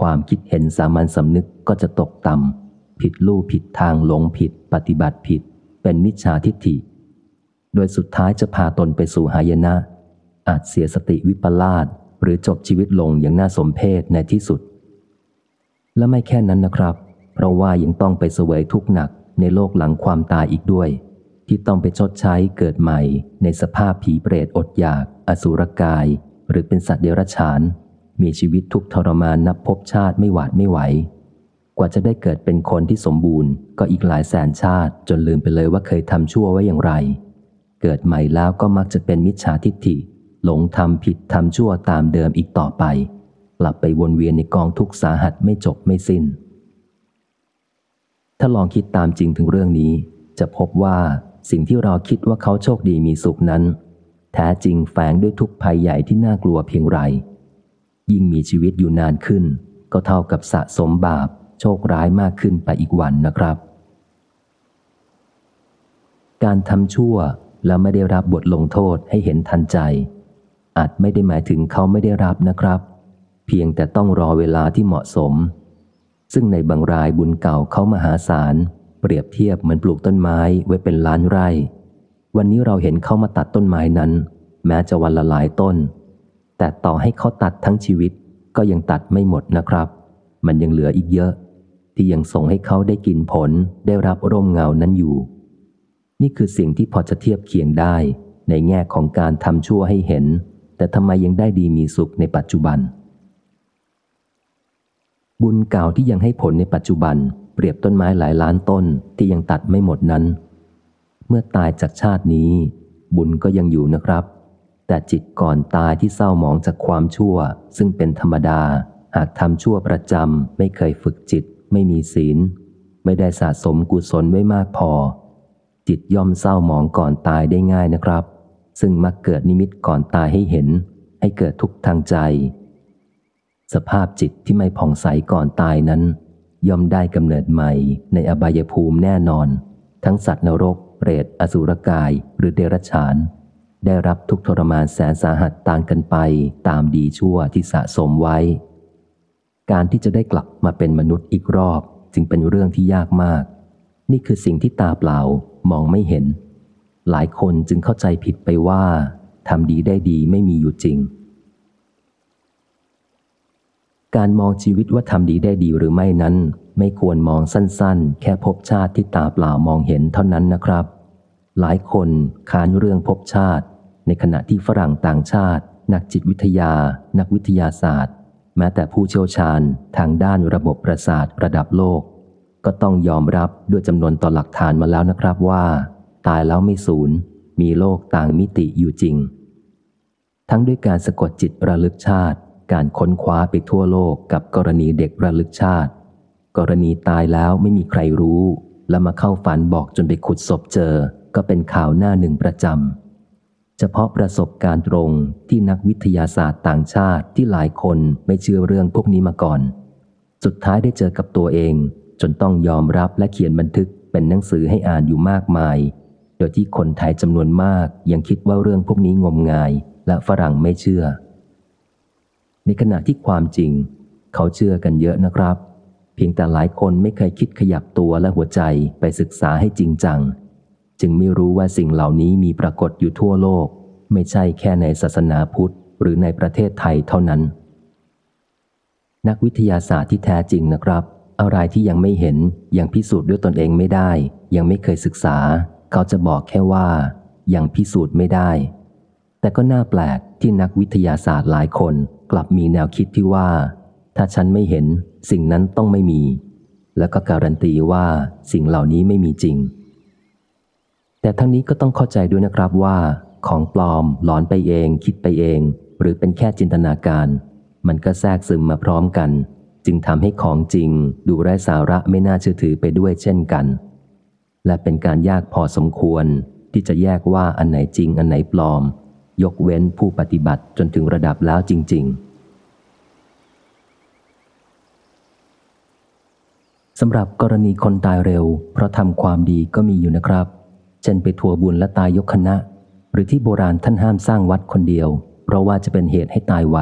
ความคิดเห็นสามัญสำนึกก็จะตกต่ำผิดลู่ผิดทางหลงผิด ปฏิบัติผิด เป็นมิจฉาทิฏฐิ โดยสุดท้ายจะพาตนไปสู่หายนะ อาจเสียสติวิปลาส หรือจบชีวิตลงอย่างน่าสมเพชในที่สุด และไม่แค่นั้นนะครับ เพราะว่ายังต้องไปเสวยทุกข์หนักในโลกหลังความตายอีกด้วย ที่ต้องไปชดใช้เกิดใหม่ ในสภาพผีเปรตอดอยาก อสุรกาย หรือเป็นสัตว์เดรัจฉาน มีชีวิตทุกทรมานนับพบชาติไม่หวาดไม่ไหว กว่าจะได้เกิดเป็นคนที่สมบูรณ์ ก็อีกหลายแสนชาติ จนลืมไปเลยว่าเคยทำชั่วไว้อย่างไร เกิดใหม่แล้วก็มักจะเป็นมิจฉาทิฏฐิ หลงทำผิดทำชั่วตามเดิมอีกต่อไป กลับไปวนเวียนในกองทุกสาหัสไม่จบไม่สิน้น ถ้าลองคิดตามจริงถึงเรื่องนี้ จะพบว่าสิ่งที่เราคิดว่าเขาโชคดีมีสุขนั้น แท้จริงแฝงด้วยทุกภัยใหญ่ที่น่ากลัวเพียงไร ยิ่งมีชีวิตอยู่นานขึ้น ก็เท่ากับสะสมบาป โชคร้ายมากขึ้นไปอีกวันนะครับ การทำชั่วแล้วไม่ได้รับบทลงโทษให้เห็นทันใจ อาจไม่ได้หมายถึงเขาไม่ได้รับนะครับ เพียงแต่ต้องรอเวลาที่เหมาะสม ซึ่งในบางรายบุญเก่าเขามหาศาล เปรียบเทียบเหมือนปลูกต้นไม้ไว้เป็นล้านไร่ วันนี้เราเห็นเขามาตัดต้นไม้นั้น แม้จะวันละหลายต้น แต่ต่อให้เขาตัดทั้งชีวิตก็ยังตัดไม่หมดนะครับ มันยังเหลืออีกเยอะ ที่ยังส่งให้เขาได้กินผลได้รับร่มเงานั้นอยู่ นี่คือสิ่งที่พอจะเทียบเคียงได้ในแง่ของการทำชั่วให้เห็น แต่ทำไมยังได้ดีมีสุขในปัจจุบัน บุญเก่าที่ยังให้ผลในปัจจุบัน เปรียบต้นไม้หลายล้านต้นที่ยังตัดไม่หมดนั้น เมื่อตายจากชาตินี้ บุญก็ยังอยู่นะครับ แต่จิตก่อนตายที่เศร้าหมองจากความชั่ว ซึ่งเป็นธรรมดา หากทำชั่วประจำไม่เคยฝึกจิต ไม่มีศีล ไม่ได้สะสมกุศลไว้มากพอ จิตย่อมเศร้าหมองก่อนตายได้ง่ายนะครับ ซึ่งมักเกิดนิมิตก่อนตายให้เห็น ให้เกิดทุกข์ทางใจ สภาพจิตที่ไม่ผ่องใสก่อนตายนั้น ย่อมได้กำเนิดใหม่ในอบายภูมิแน่นอน ทั้งสัตว์นรก เปรตอสุรกายหรือเดรัจฉาน ได้รับทุกทรมานแสนสาหัสต่างกันไปตามดีชั่วที่สะสมไว้ การที่จะได้กลับมาเป็นมนุษย์อีกรอบจึงเป็นเรื่องที่ยากมาก นี่คือสิ่งที่ตาเปล่ามองไม่เห็น หลายคนจึงเข้าใจผิดไปว่าทำดีได้ดีไม่มีอยู่จริง การมองชีวิตว่าทำดีได้ดีหรือไม่นั้น ไม่ควรมองสั้นๆ แค่พบชาติที่ตาเปล่ามองเห็นเท่านั้นนะครับ หลายคนค้านเรื่องพบชาติ ในขณะที่ฝรั่งต่างชาติ นักจิตวิทยา นักวิทยาศาสตร์ แม้แต่ผู้เชี่ยวชาญทางด้านระบบประสาทระดับโลก ก็ต้องยอมรับด้วยจำนวนต่อหลักฐานมาแล้วนะครับว่า ตายแล้วไม่สูญมีโลกต่างมิติอยู่จริง ทั้งด้วยการสะกดจิตระลึกชาติ การค้นคว้าไปทั่วโลกกับกรณีเด็กระลึกชาติ กรณีตายแล้วไม่มีใครรู้ แล้วมาเข้าฝันบอกจนไปขุดศพเจอ ก็เป็นข่าวหน้าหนึ่งประจำ เฉพาะประสบการณ์ตรงที่นักวิทยาศาสตร์ต่างชาติที่หลายคนไม่เชื่อเรื่องพวกนี้มาก่อน สุดท้ายได้เจอกับตัวเอง จนต้องยอมรับและเขียนบันทึกเป็นหนังสือให้อ่านอยู่มากมาย โดยที่คนไทยจำนวนมากยังคิดว่าเรื่องพวกนี้งมงายและฝรั่งไม่เชื่อ ในขณะที่ความจริง เขาเชื่อกันเยอะนะครับ เพียงแต่หลายคนไม่เคยคิดขยับตัวและหัวใจไปศึกษาให้จริงจัง จึงไม่รู้ว่าสิ่งเหล่านี้มีปรากฏอยู่ทั่วโลก ไม่ใช่แค่ในศาสนาพุทธ หรือในประเทศไทยเท่านั้น นักวิทยาศาสตร์ที่แท้จริงนะครับ อะไรที่ยังไม่เห็นยังพิสูจน์ด้วยตนเองไม่ได้ ยังไม่เคยศึกษา เขาจะบอกแค่ว่ายังพิสูจน์ไม่ได้ แต่ก็น่าแปลกที่นักวิทยาศาสตร์หลายคนกลับมีแนวคิดที่ว่า ถ้าฉันไม่เห็นสิ่งนั้นต้องไม่มี แล้วก็การันตีว่าสิ่งเหล่านี้ไม่มีจริง แต่ทั้งนี้ก็ต้องเข้าใจด้วยนะครับว่า ของปลอมหลอนไปเอง คิดไปเอง หรือเป็นแค่จินตนาการ มันก็แทรกซึมมาพร้อมกัน จึงทำให้ของจริงดูไร้สาระไม่น่าเชื่อถือไปด้วยเช่นกัน และเป็นการยากพอสมควรที่จะแยกว่าอันไหนจริงอันไหนปลอม ยกเว้นผู้ปฏิบัติจนถึงระดับแล้วจริง ๆสำหรับกรณีคนตายเร็ว เพราะทำความดีก็มีอยู่นะครับ เช่นไปทัวบุญและตายยกคณะ หรือที่โบราณท่านห้ามสร้างวัดคนเดียว เพราะว่าจะเป็นเหตุให้ตายไว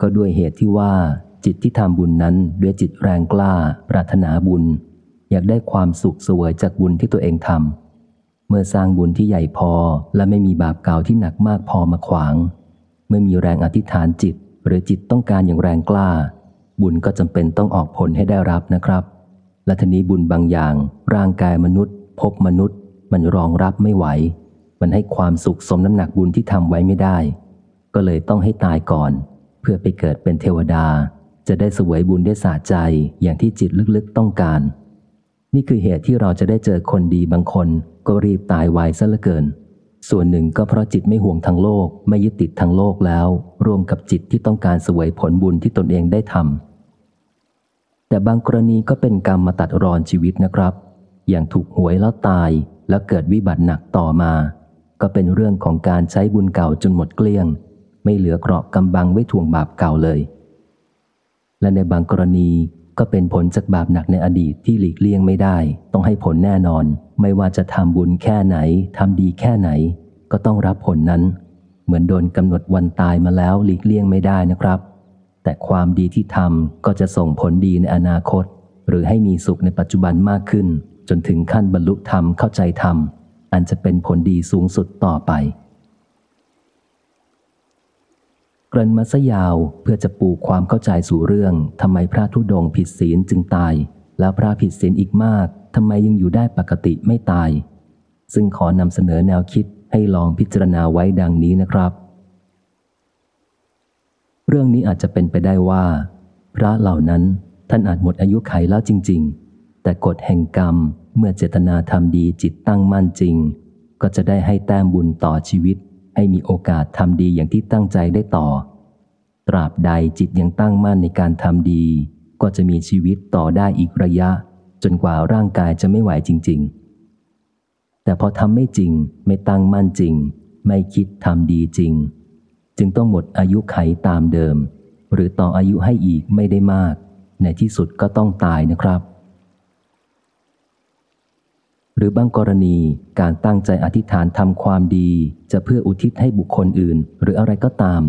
ก็ด้วยเหตุที่ว่าจิตที่ทำบุญนั้นด้วยจิตแรงกล้า ปรารถนาบุญ อยากได้ความสุขสวยจากบุญที่ตัวเองทำเมื่อสร้างบุญที่ใหญ่พอและไม่มีบาปเก่าที่หนักมากพอมาขวาง เมื่อมีแรงอธิษฐานจิต หรือจิตต้องการอย่างแรงกล้า บุญก็จำเป็นต้องออกผลให้ได้รับนะครับ และทีนี้บุญบางอย่าง ร่างกายมนุษย์ พบมนุษย์ มันรองรับไม่ไหว มันให้ความสุขสมน้ำหนักบุญที่ทำไว้ไม่ได้ ก็เลยต้องให้ตายก่อน เพื่อไปเกิดเป็นเทวดา จะได้สวยบุญได้สาใจอย่างที่จิตลึกๆต้องการ นี่คือเหตุที่เราจะได้เจอคนดีบางคน ก็รีบตายไวซะเหลือเกิน ส่วนหนึ่งก็เพราะจิตไม่ห่วงทางโลก ไม่ยึดติดทางโลกแล้ว รวมกับจิตที่ต้องการสวยผลบุญที่ตนเองได้ทำแต่บางกรณีก็เป็นกรรมมาตัดรอนชีวิตนะครับ อย่างถูกหวยแล้วตายแล้วเกิดวิบัติหนักต่อมา ก็เป็นเรื่องของการใช้บุญเก่าจนหมดเกลี้ยง ไม่เหลือเกราะกำบังไว้ทวงบาปเก่าเลย และในบางกรณี ก็เป็นผลจากบาปหนักในอดีตที่หลีกเลี่ยงไม่ได้ ต้องให้ผลแน่นอน ไม่ว่าจะทำบุญแค่ไหนทำดีแค่ไหน ก็ต้องรับผลนั้น เหมือนโดนกำหนดวันตายมาแล้วหลีกเลี่ยงไม่ได้นะครับ แต่ความดีที่ทำก็จะส่งผลดีในอนาคต หรือให้มีสุขในปัจจุบันมากขึ้น จนถึงขั้นบรรลุธรรมเข้าใจธรรม อันจะเป็นผลดีสูงสุดต่อไป เกริ่นมาซะยาวเพื่อจะปูความเข้าใจสู่เรื่องทำไมพระธุดงค์ผิดศีลจึงตาย แล้วพระผิดศีลอีกมากทำไมยังอยู่ได้ปกติไม่ตาย ซึ่งขอนำเสนอแนวคิดให้ลองพิจารณาไว้ดังนี้นะครับ เรื่องนี้อาจจะเป็นไปได้ว่า พระเหล่านั้นท่านอาจหมดอายุไขแล้วจริง ๆ แต่กฎแห่งกรรมเมื่อเจตนาทำดีจิตตั้งมั่นจริง ก็จะได้ให้แต้มบุญต่อชีวิต ให้มีโอกาสทำดีอย่างที่ตั้งใจได้ต่อ ตราบใดจิตยังตั้งมั่นในการทำดี ก็จะมีชีวิตต่อได้อีกระยะ จนกว่าร่างกายจะไม่ไหวจริง ๆ แต่พอทำไม่จริง ไม่ตั้งมั่นจริง ไม่คิดทำดีจริง จึงต้องหมดอายุไขตามเดิม หรือต่ออายุให้อีกไม่ได้มาก ในที่สุดก็ต้องตายนะครับ หรือบางกรณีการตั้งใจอธิษฐานทำความดี จะเพื่ออุทิศให้บุคคลอื่น หรืออะไรก็ตาม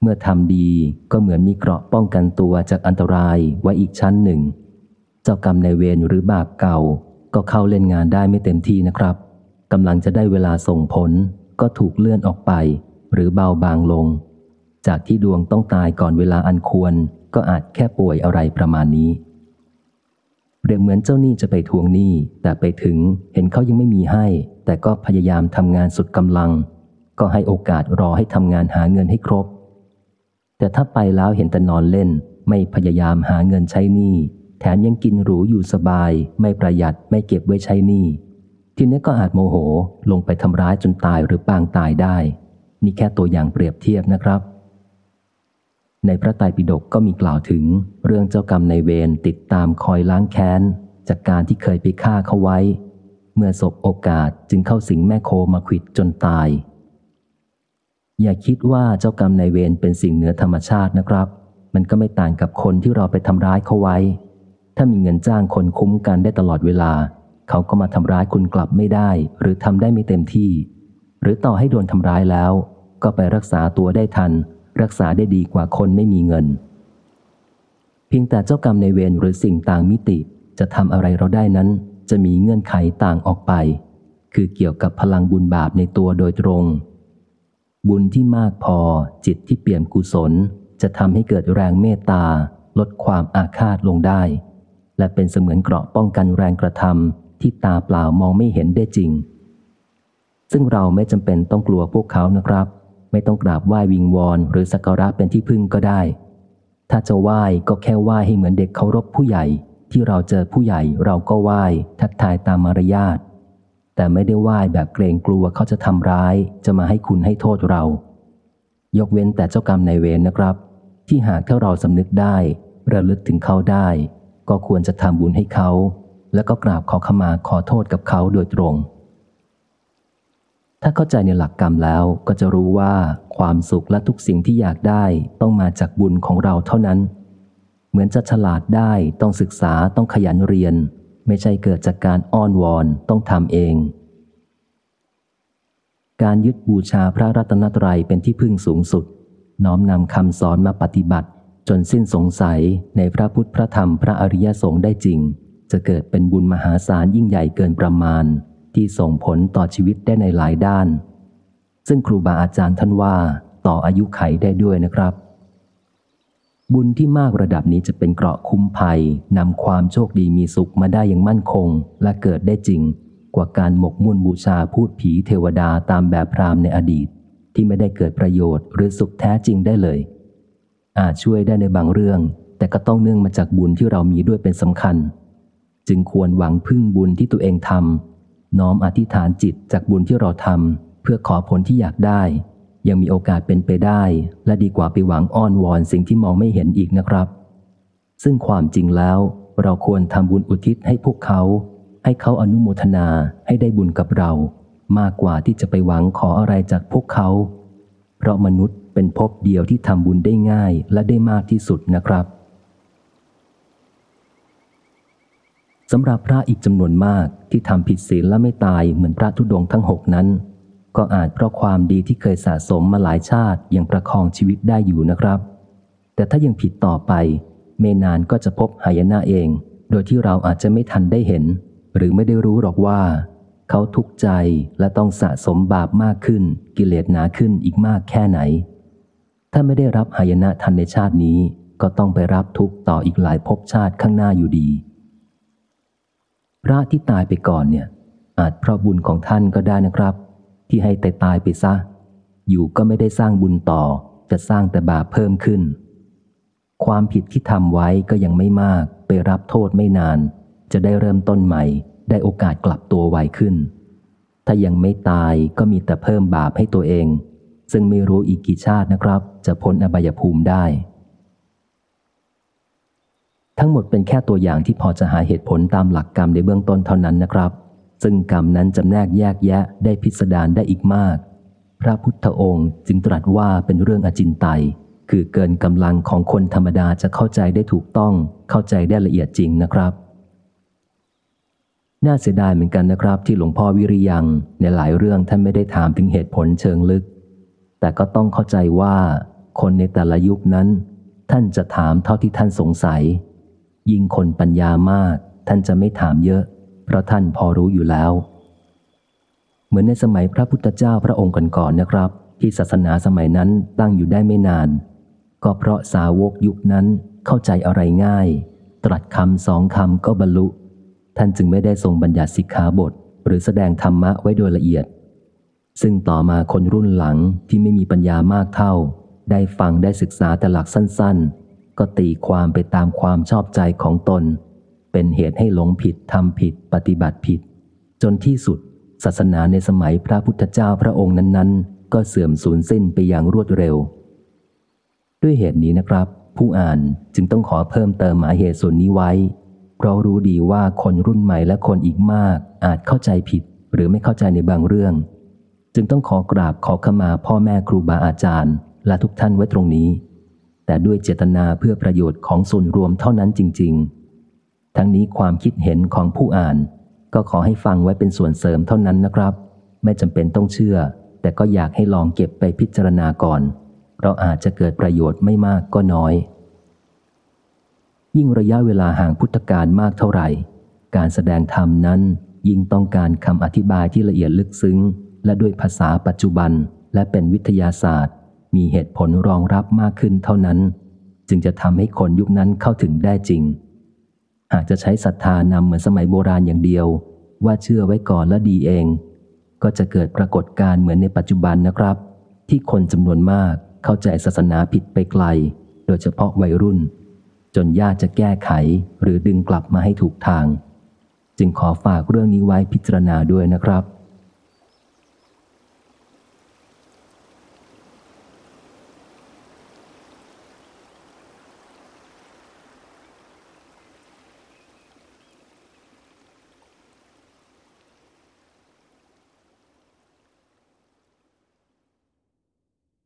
เมื่อทำดีก็เหมือนมีเกราะป้องกันตัวจากอันตรายไว้อีกชั้นหนึ่ง เจ้ากรรมในเวรหรือบาปเก่า ก็เข้าเล่นงานได้ไม่เต็มที่นะครับกำลังจะได้เวลาส่งผล ก็ถูกเลื่อนออกไป หรือเบาบางลง จากที่ดวงต้องตายก่อนเวลาอันควร ก็อาจแค่ป่วยอะไรประมาณนี้ เปรียบเหมือนเจ้าหนี้จะไปทวงหนี้แต่ไปถึงเห็นเขายังไม่มีให้ แต่ก็พยายามทำงานสุดกำลัง ก็ให้โอกาสรอให้ทำงานหาเงินให้ครบ แต่ถ้าไปแล้วเห็นแต่นอนเล่น ไม่พยายามหาเงินใช้หนี้แถมยังกินหรูอยู่สบาย ไม่ประหยัดไม่เก็บไว้ใช้หนี้ทีนี้ก็อาจโมโหลงไปทำร้ายจนตายหรือปางตายได้ นี่แค่ตัวอย่างเปรียบเทียบนะครับ ในพระไตรปิฎกก็มีกล่าวถึงเรื่องเจ้ากรรมในเวรติดตามคอยล้างแค้น จากการที่เคยไปฆ่าเขาไว้ เมื่อศพโอกาสจึงเข้าสิงแม่โคมาขิดจนตาย อย่าคิดว่าเจ้ากรรมในเวรเป็นสิ่งเหนือธรรมชาตินะครับ มันก็ไม่ต่างกับคนที่เราไปทำร้ายเขาไว้ ถ้ามีเงินจ้างคนคุ้มกันได้ตลอดเวลา เขาก็มาทำร้ายคุณกลับไม่ได้ หรือทำได้ไม่เต็มที่ หรือต่อให้โดนทำร้ายแล้ว ก็ไปรักษาตัวได้ทัน รักษาได้ดีกว่าคนไม่มีเงิน เพียงแต่เจ้ากรรมในเวรหรือสิ่งต่างมิติจะทำอะไรเราได้นั้น จะมีเงื่อนไขต่างออกไป คือเกี่ยวกับพลังบุญบาปในตัวโดยตรง บุญที่มากพอจิตที่เปี่ยมกุศล จะทำให้เกิดแรงเมตตา ลดความอาฆาตลงได้ และเป็นเสมือนเกราะป้องกันแรงกระทำที่ตาเปล่ามองไม่เห็นได้จริง ซึ่งเราไม่จำเป็นต้องกลัวพวกเขานะครับ ไม่ต้องกราบไหว้วิงวอนหรือสักการะเป็นที่พึ่งก็ได้ ถ้าจะไหว้ก็แค่ไหว้ให้เหมือนเด็กเคารพผู้ใหญ่ ที่เราเจอผู้ใหญ่เราก็ไหว้ทักทายตามมารยาท แต่ไม่ได้ไหว้แบบเกรงกลัวเขาจะทำร้าย จะมาให้คุณให้โทษเรา ยกเว้นแต่เจ้ากรรมนายเวรนนะครับ ที่หากถ้าเราสำนึกได้ ระลึกถึงเขาได้ ก็ควรจะทำบุญให้เขา แล้วก็กราบขอขมาขอโทษกับเขาโดยตรง ถ้าเข้าใจในหลักกรรมแล้วก็จะรู้ว่าความสุขและทุกสิ่งที่อยากได้ต้องมาจากบุญของเราเท่านั้น เหมือนจะฉลาดได้ต้องศึกษาต้องขยันเรียน ไม่ใช่เกิดจากการอ้อนวอนต้องทำเอง การยึดบูชาพระรัตนตรัยเป็นที่พึ่งสูงสุด น้อมนำคำสอนมาปฏิบัติ จนสิ้นสงสัยในพระพุทธพระธรรมพระอริยสงฆ์ได้จริง จะเกิดเป็นบุญมหาศาลยิ่งใหญ่เกินประมาณ ที่ส่งผลต่อชีวิตได้ในหลายด้าน ซึ่งครูบาอาจารย์ท่านว่าต่ออายุไขได้ด้วยนะครับ บุญที่มากระดับนี้จะเป็นเกราะคุ้มภัยนำความโชคดีมีสุขมาได้อย่างมั่นคง และเกิดได้จริง กว่าการหมกมุ่นบูชาพูดผีเทวดาตามแบบพราหมณ์ในอดีต ที่ไม่ได้เกิดประโยชน์หรือสุขแท้จริงได้เลย อาจช่วยได้ในบางเรื่อง แต่ก็ต้องเนื่องมาจากบุญที่เรามีด้วยเป็นสำคัญ จึงควรหวังพึ่งบุญที่ตัวเองทำ น้อมอธิษฐานจิตจากบุญที่เราทำเพื่อขอผลที่อยากได้ ยังมีโอกาสเป็นไปได้ และดีกว่าไปหวังอ้อนวอนสิ่งที่มองไม่เห็นอีกนะครับ ซึ่งความจริงแล้ว เราควรทำบุญอุทิศให้พวกเขา ให้เขาอนุโมทนาให้ได้บุญกับเรา มากกว่าที่จะไปหวังขออะไรจากพวกเขา เพราะมนุษย์เป็นภพเดียวที่ทำบุญได้ง่ายและได้มากที่สุดนะครับ สำหรับพระอีกจำนวนมากที่ทำผิดศีลและไม่ตายเหมือนพระธุดงค์ทั้งหกนั้น ก็อาจเพราะความดีที่เคยสะสมมาหลายชาติยังประคองชีวิตได้อยู่นะครับ แต่ถ้ายังผิดต่อไป ไม่นานก็จะพบหายนะเอง โดยที่เราอาจจะไม่ทันได้เห็น หรือไม่ได้รู้หรอกว่า เขาทุกข์ใจและต้องสะสมบาปมากขึ้น กิเลสหนาขึ้นอีกมากแค่ไหน ถ้าไม่ได้รับหายนะทันในชาตินี้ ก็ต้องไปรับทุกข์ต่ออีกหลายภพชาติข้างหน้าอยู่ดี พระที่ตายไปก่อนเนี่ย อาจเพราะบุญของท่านก็ได้นะครับ ที่ให้แต่ตายไปซะ อยู่ก็ไม่ได้สร้างบุญต่อ จะสร้างแต่บาปเพิ่มขึ้น ความผิดที่ทำไว้ก็ยังไม่มาก ไปรับโทษไม่นาน จะได้เริ่มต้นใหม่ ได้โอกาสกลับตัวไวขึ้น ถ้ายังไม่ตายก็มีแต่เพิ่มบาปให้ตัวเอง ซึ่งไม่รู้อีกกี่ชาตินะครับ จะพ้นอบายภูมิได้ ทั้งหมดเป็นแค่ตัวอย่างที่พอจะหาเหตุผลตามหลักกรรมในเบื้องต้นเท่านั้นนะครับ ซึ่งกรรมนั้นจำแนกแยกแยะได้พิสดารได้อีกมาก พระพุทธองค์จึงตรัสว่าเป็นเรื่องอจินไตย คือเกินกำลังของคนธรรมดาจะเข้าใจได้ถูกต้อง เข้าใจได้ละเอียดจริงนะครับ น่าเสียดายเหมือนกันนะครับ ที่หลวงพ่อวิริยังในหลายเรื่องท่านไม่ได้ถามถึงเหตุผลเชิงลึก แต่ก็ต้องเข้าใจว่า คนในแต่ละยุคนั้น ท่านจะถามเท่าที่ท่านสงสัย ยิ่งคนปัญญามาก ท่านจะไม่ถามเยอะ เพราะท่านพอรู้อยู่แล้ว เหมือนในสมัยพระพุทธเจ้าพระองค์ก่อนๆนะครับ ที่ศาสนาสมัยนั้นตั้งอยู่ได้ไม่นาน ก็เพราะสาวกยุคนั้นเข้าใจอะไรง่าย ตรัสคำสองคำก็บรรลุ ท่านจึงไม่ได้ทรงบัญญัติสิกขาบท หรือแสดงธรรมะไว้โดยละเอียด ซึ่งต่อมาคนรุ่นหลังที่ไม่มีปัญญามากเท่า ได้ฟังได้ศึกษาแต่หลักสั้นๆ ก็ตีความไปตามความชอบใจของตน เป็นเหตุให้หลงผิดทำผิด ปฏิบัติผิด จนที่สุด ศาสนาในสมัยพระพุทธเจ้าพระองค์นั้น ๆ ก็เสื่อมสูญสิ้นไปอย่างรวดเร็ว ด้วยเหตุนี้นะครับ ผู้อ่านจึงต้องขอเพิ่มเติมหมายเหตุส่วนนี้ไว้ เพราะรู้ดีว่าคนรุ่นใหม่และคนอีกมาก อาจเข้าใจผิด หรือไม่เข้าใจในบางเรื่อง จึงต้องขอกราบขอขมาพ่อแม่ครูบาอาจารย์ และทุกท่านไว้ตรงนี้ แต่ด้วยเจตนาเพื่อประโยชน์ของส่วนรวมเท่านั้นจริง ๆ ทั้งนี้ความคิดเห็นของผู้อ่าน ก็ขอให้ฟังไว้เป็นส่วนเสริมเท่านั้นนะครับ ไม่จำเป็นต้องเชื่อ แต่ก็อยากให้ลองเก็บไปพิจารณาก่อนเพราะอาจจะเกิดประโยชน์ไม่มากก็น้อย ยิ่งระยะเวลาห่างพุทธกาลมากเท่าไหร่ การแสดงธรรมนั้นยิ่งต้องการคำอธิบายที่ละเอียดลึกซึ้ง และด้วยภาษาปัจจุบันและเป็นวิทยาศาสตร์ มีเหตุผลรองรับมากขึ้นเท่านั้น จึงจะทำให้คนยุคนั้นเข้าถึงได้จริง หากจะใช้ศรัทธานำเหมือนสมัยโบราณอย่างเดียว ว่าเชื่อไว้ก่อนและดีเอง ก็จะเกิดปรากฏการณ์เหมือนในปัจจุบันนะครับ ที่คนจำนวนมากเข้าใจศาสนาผิดไปไกล โดยเฉพาะวัยรุ่น จนยากจะแก้ไขหรือดึงกลับมาให้ถูกทาง จึงขอฝากเรื่องนี้ไว้พิจารณาด้วยนะครับ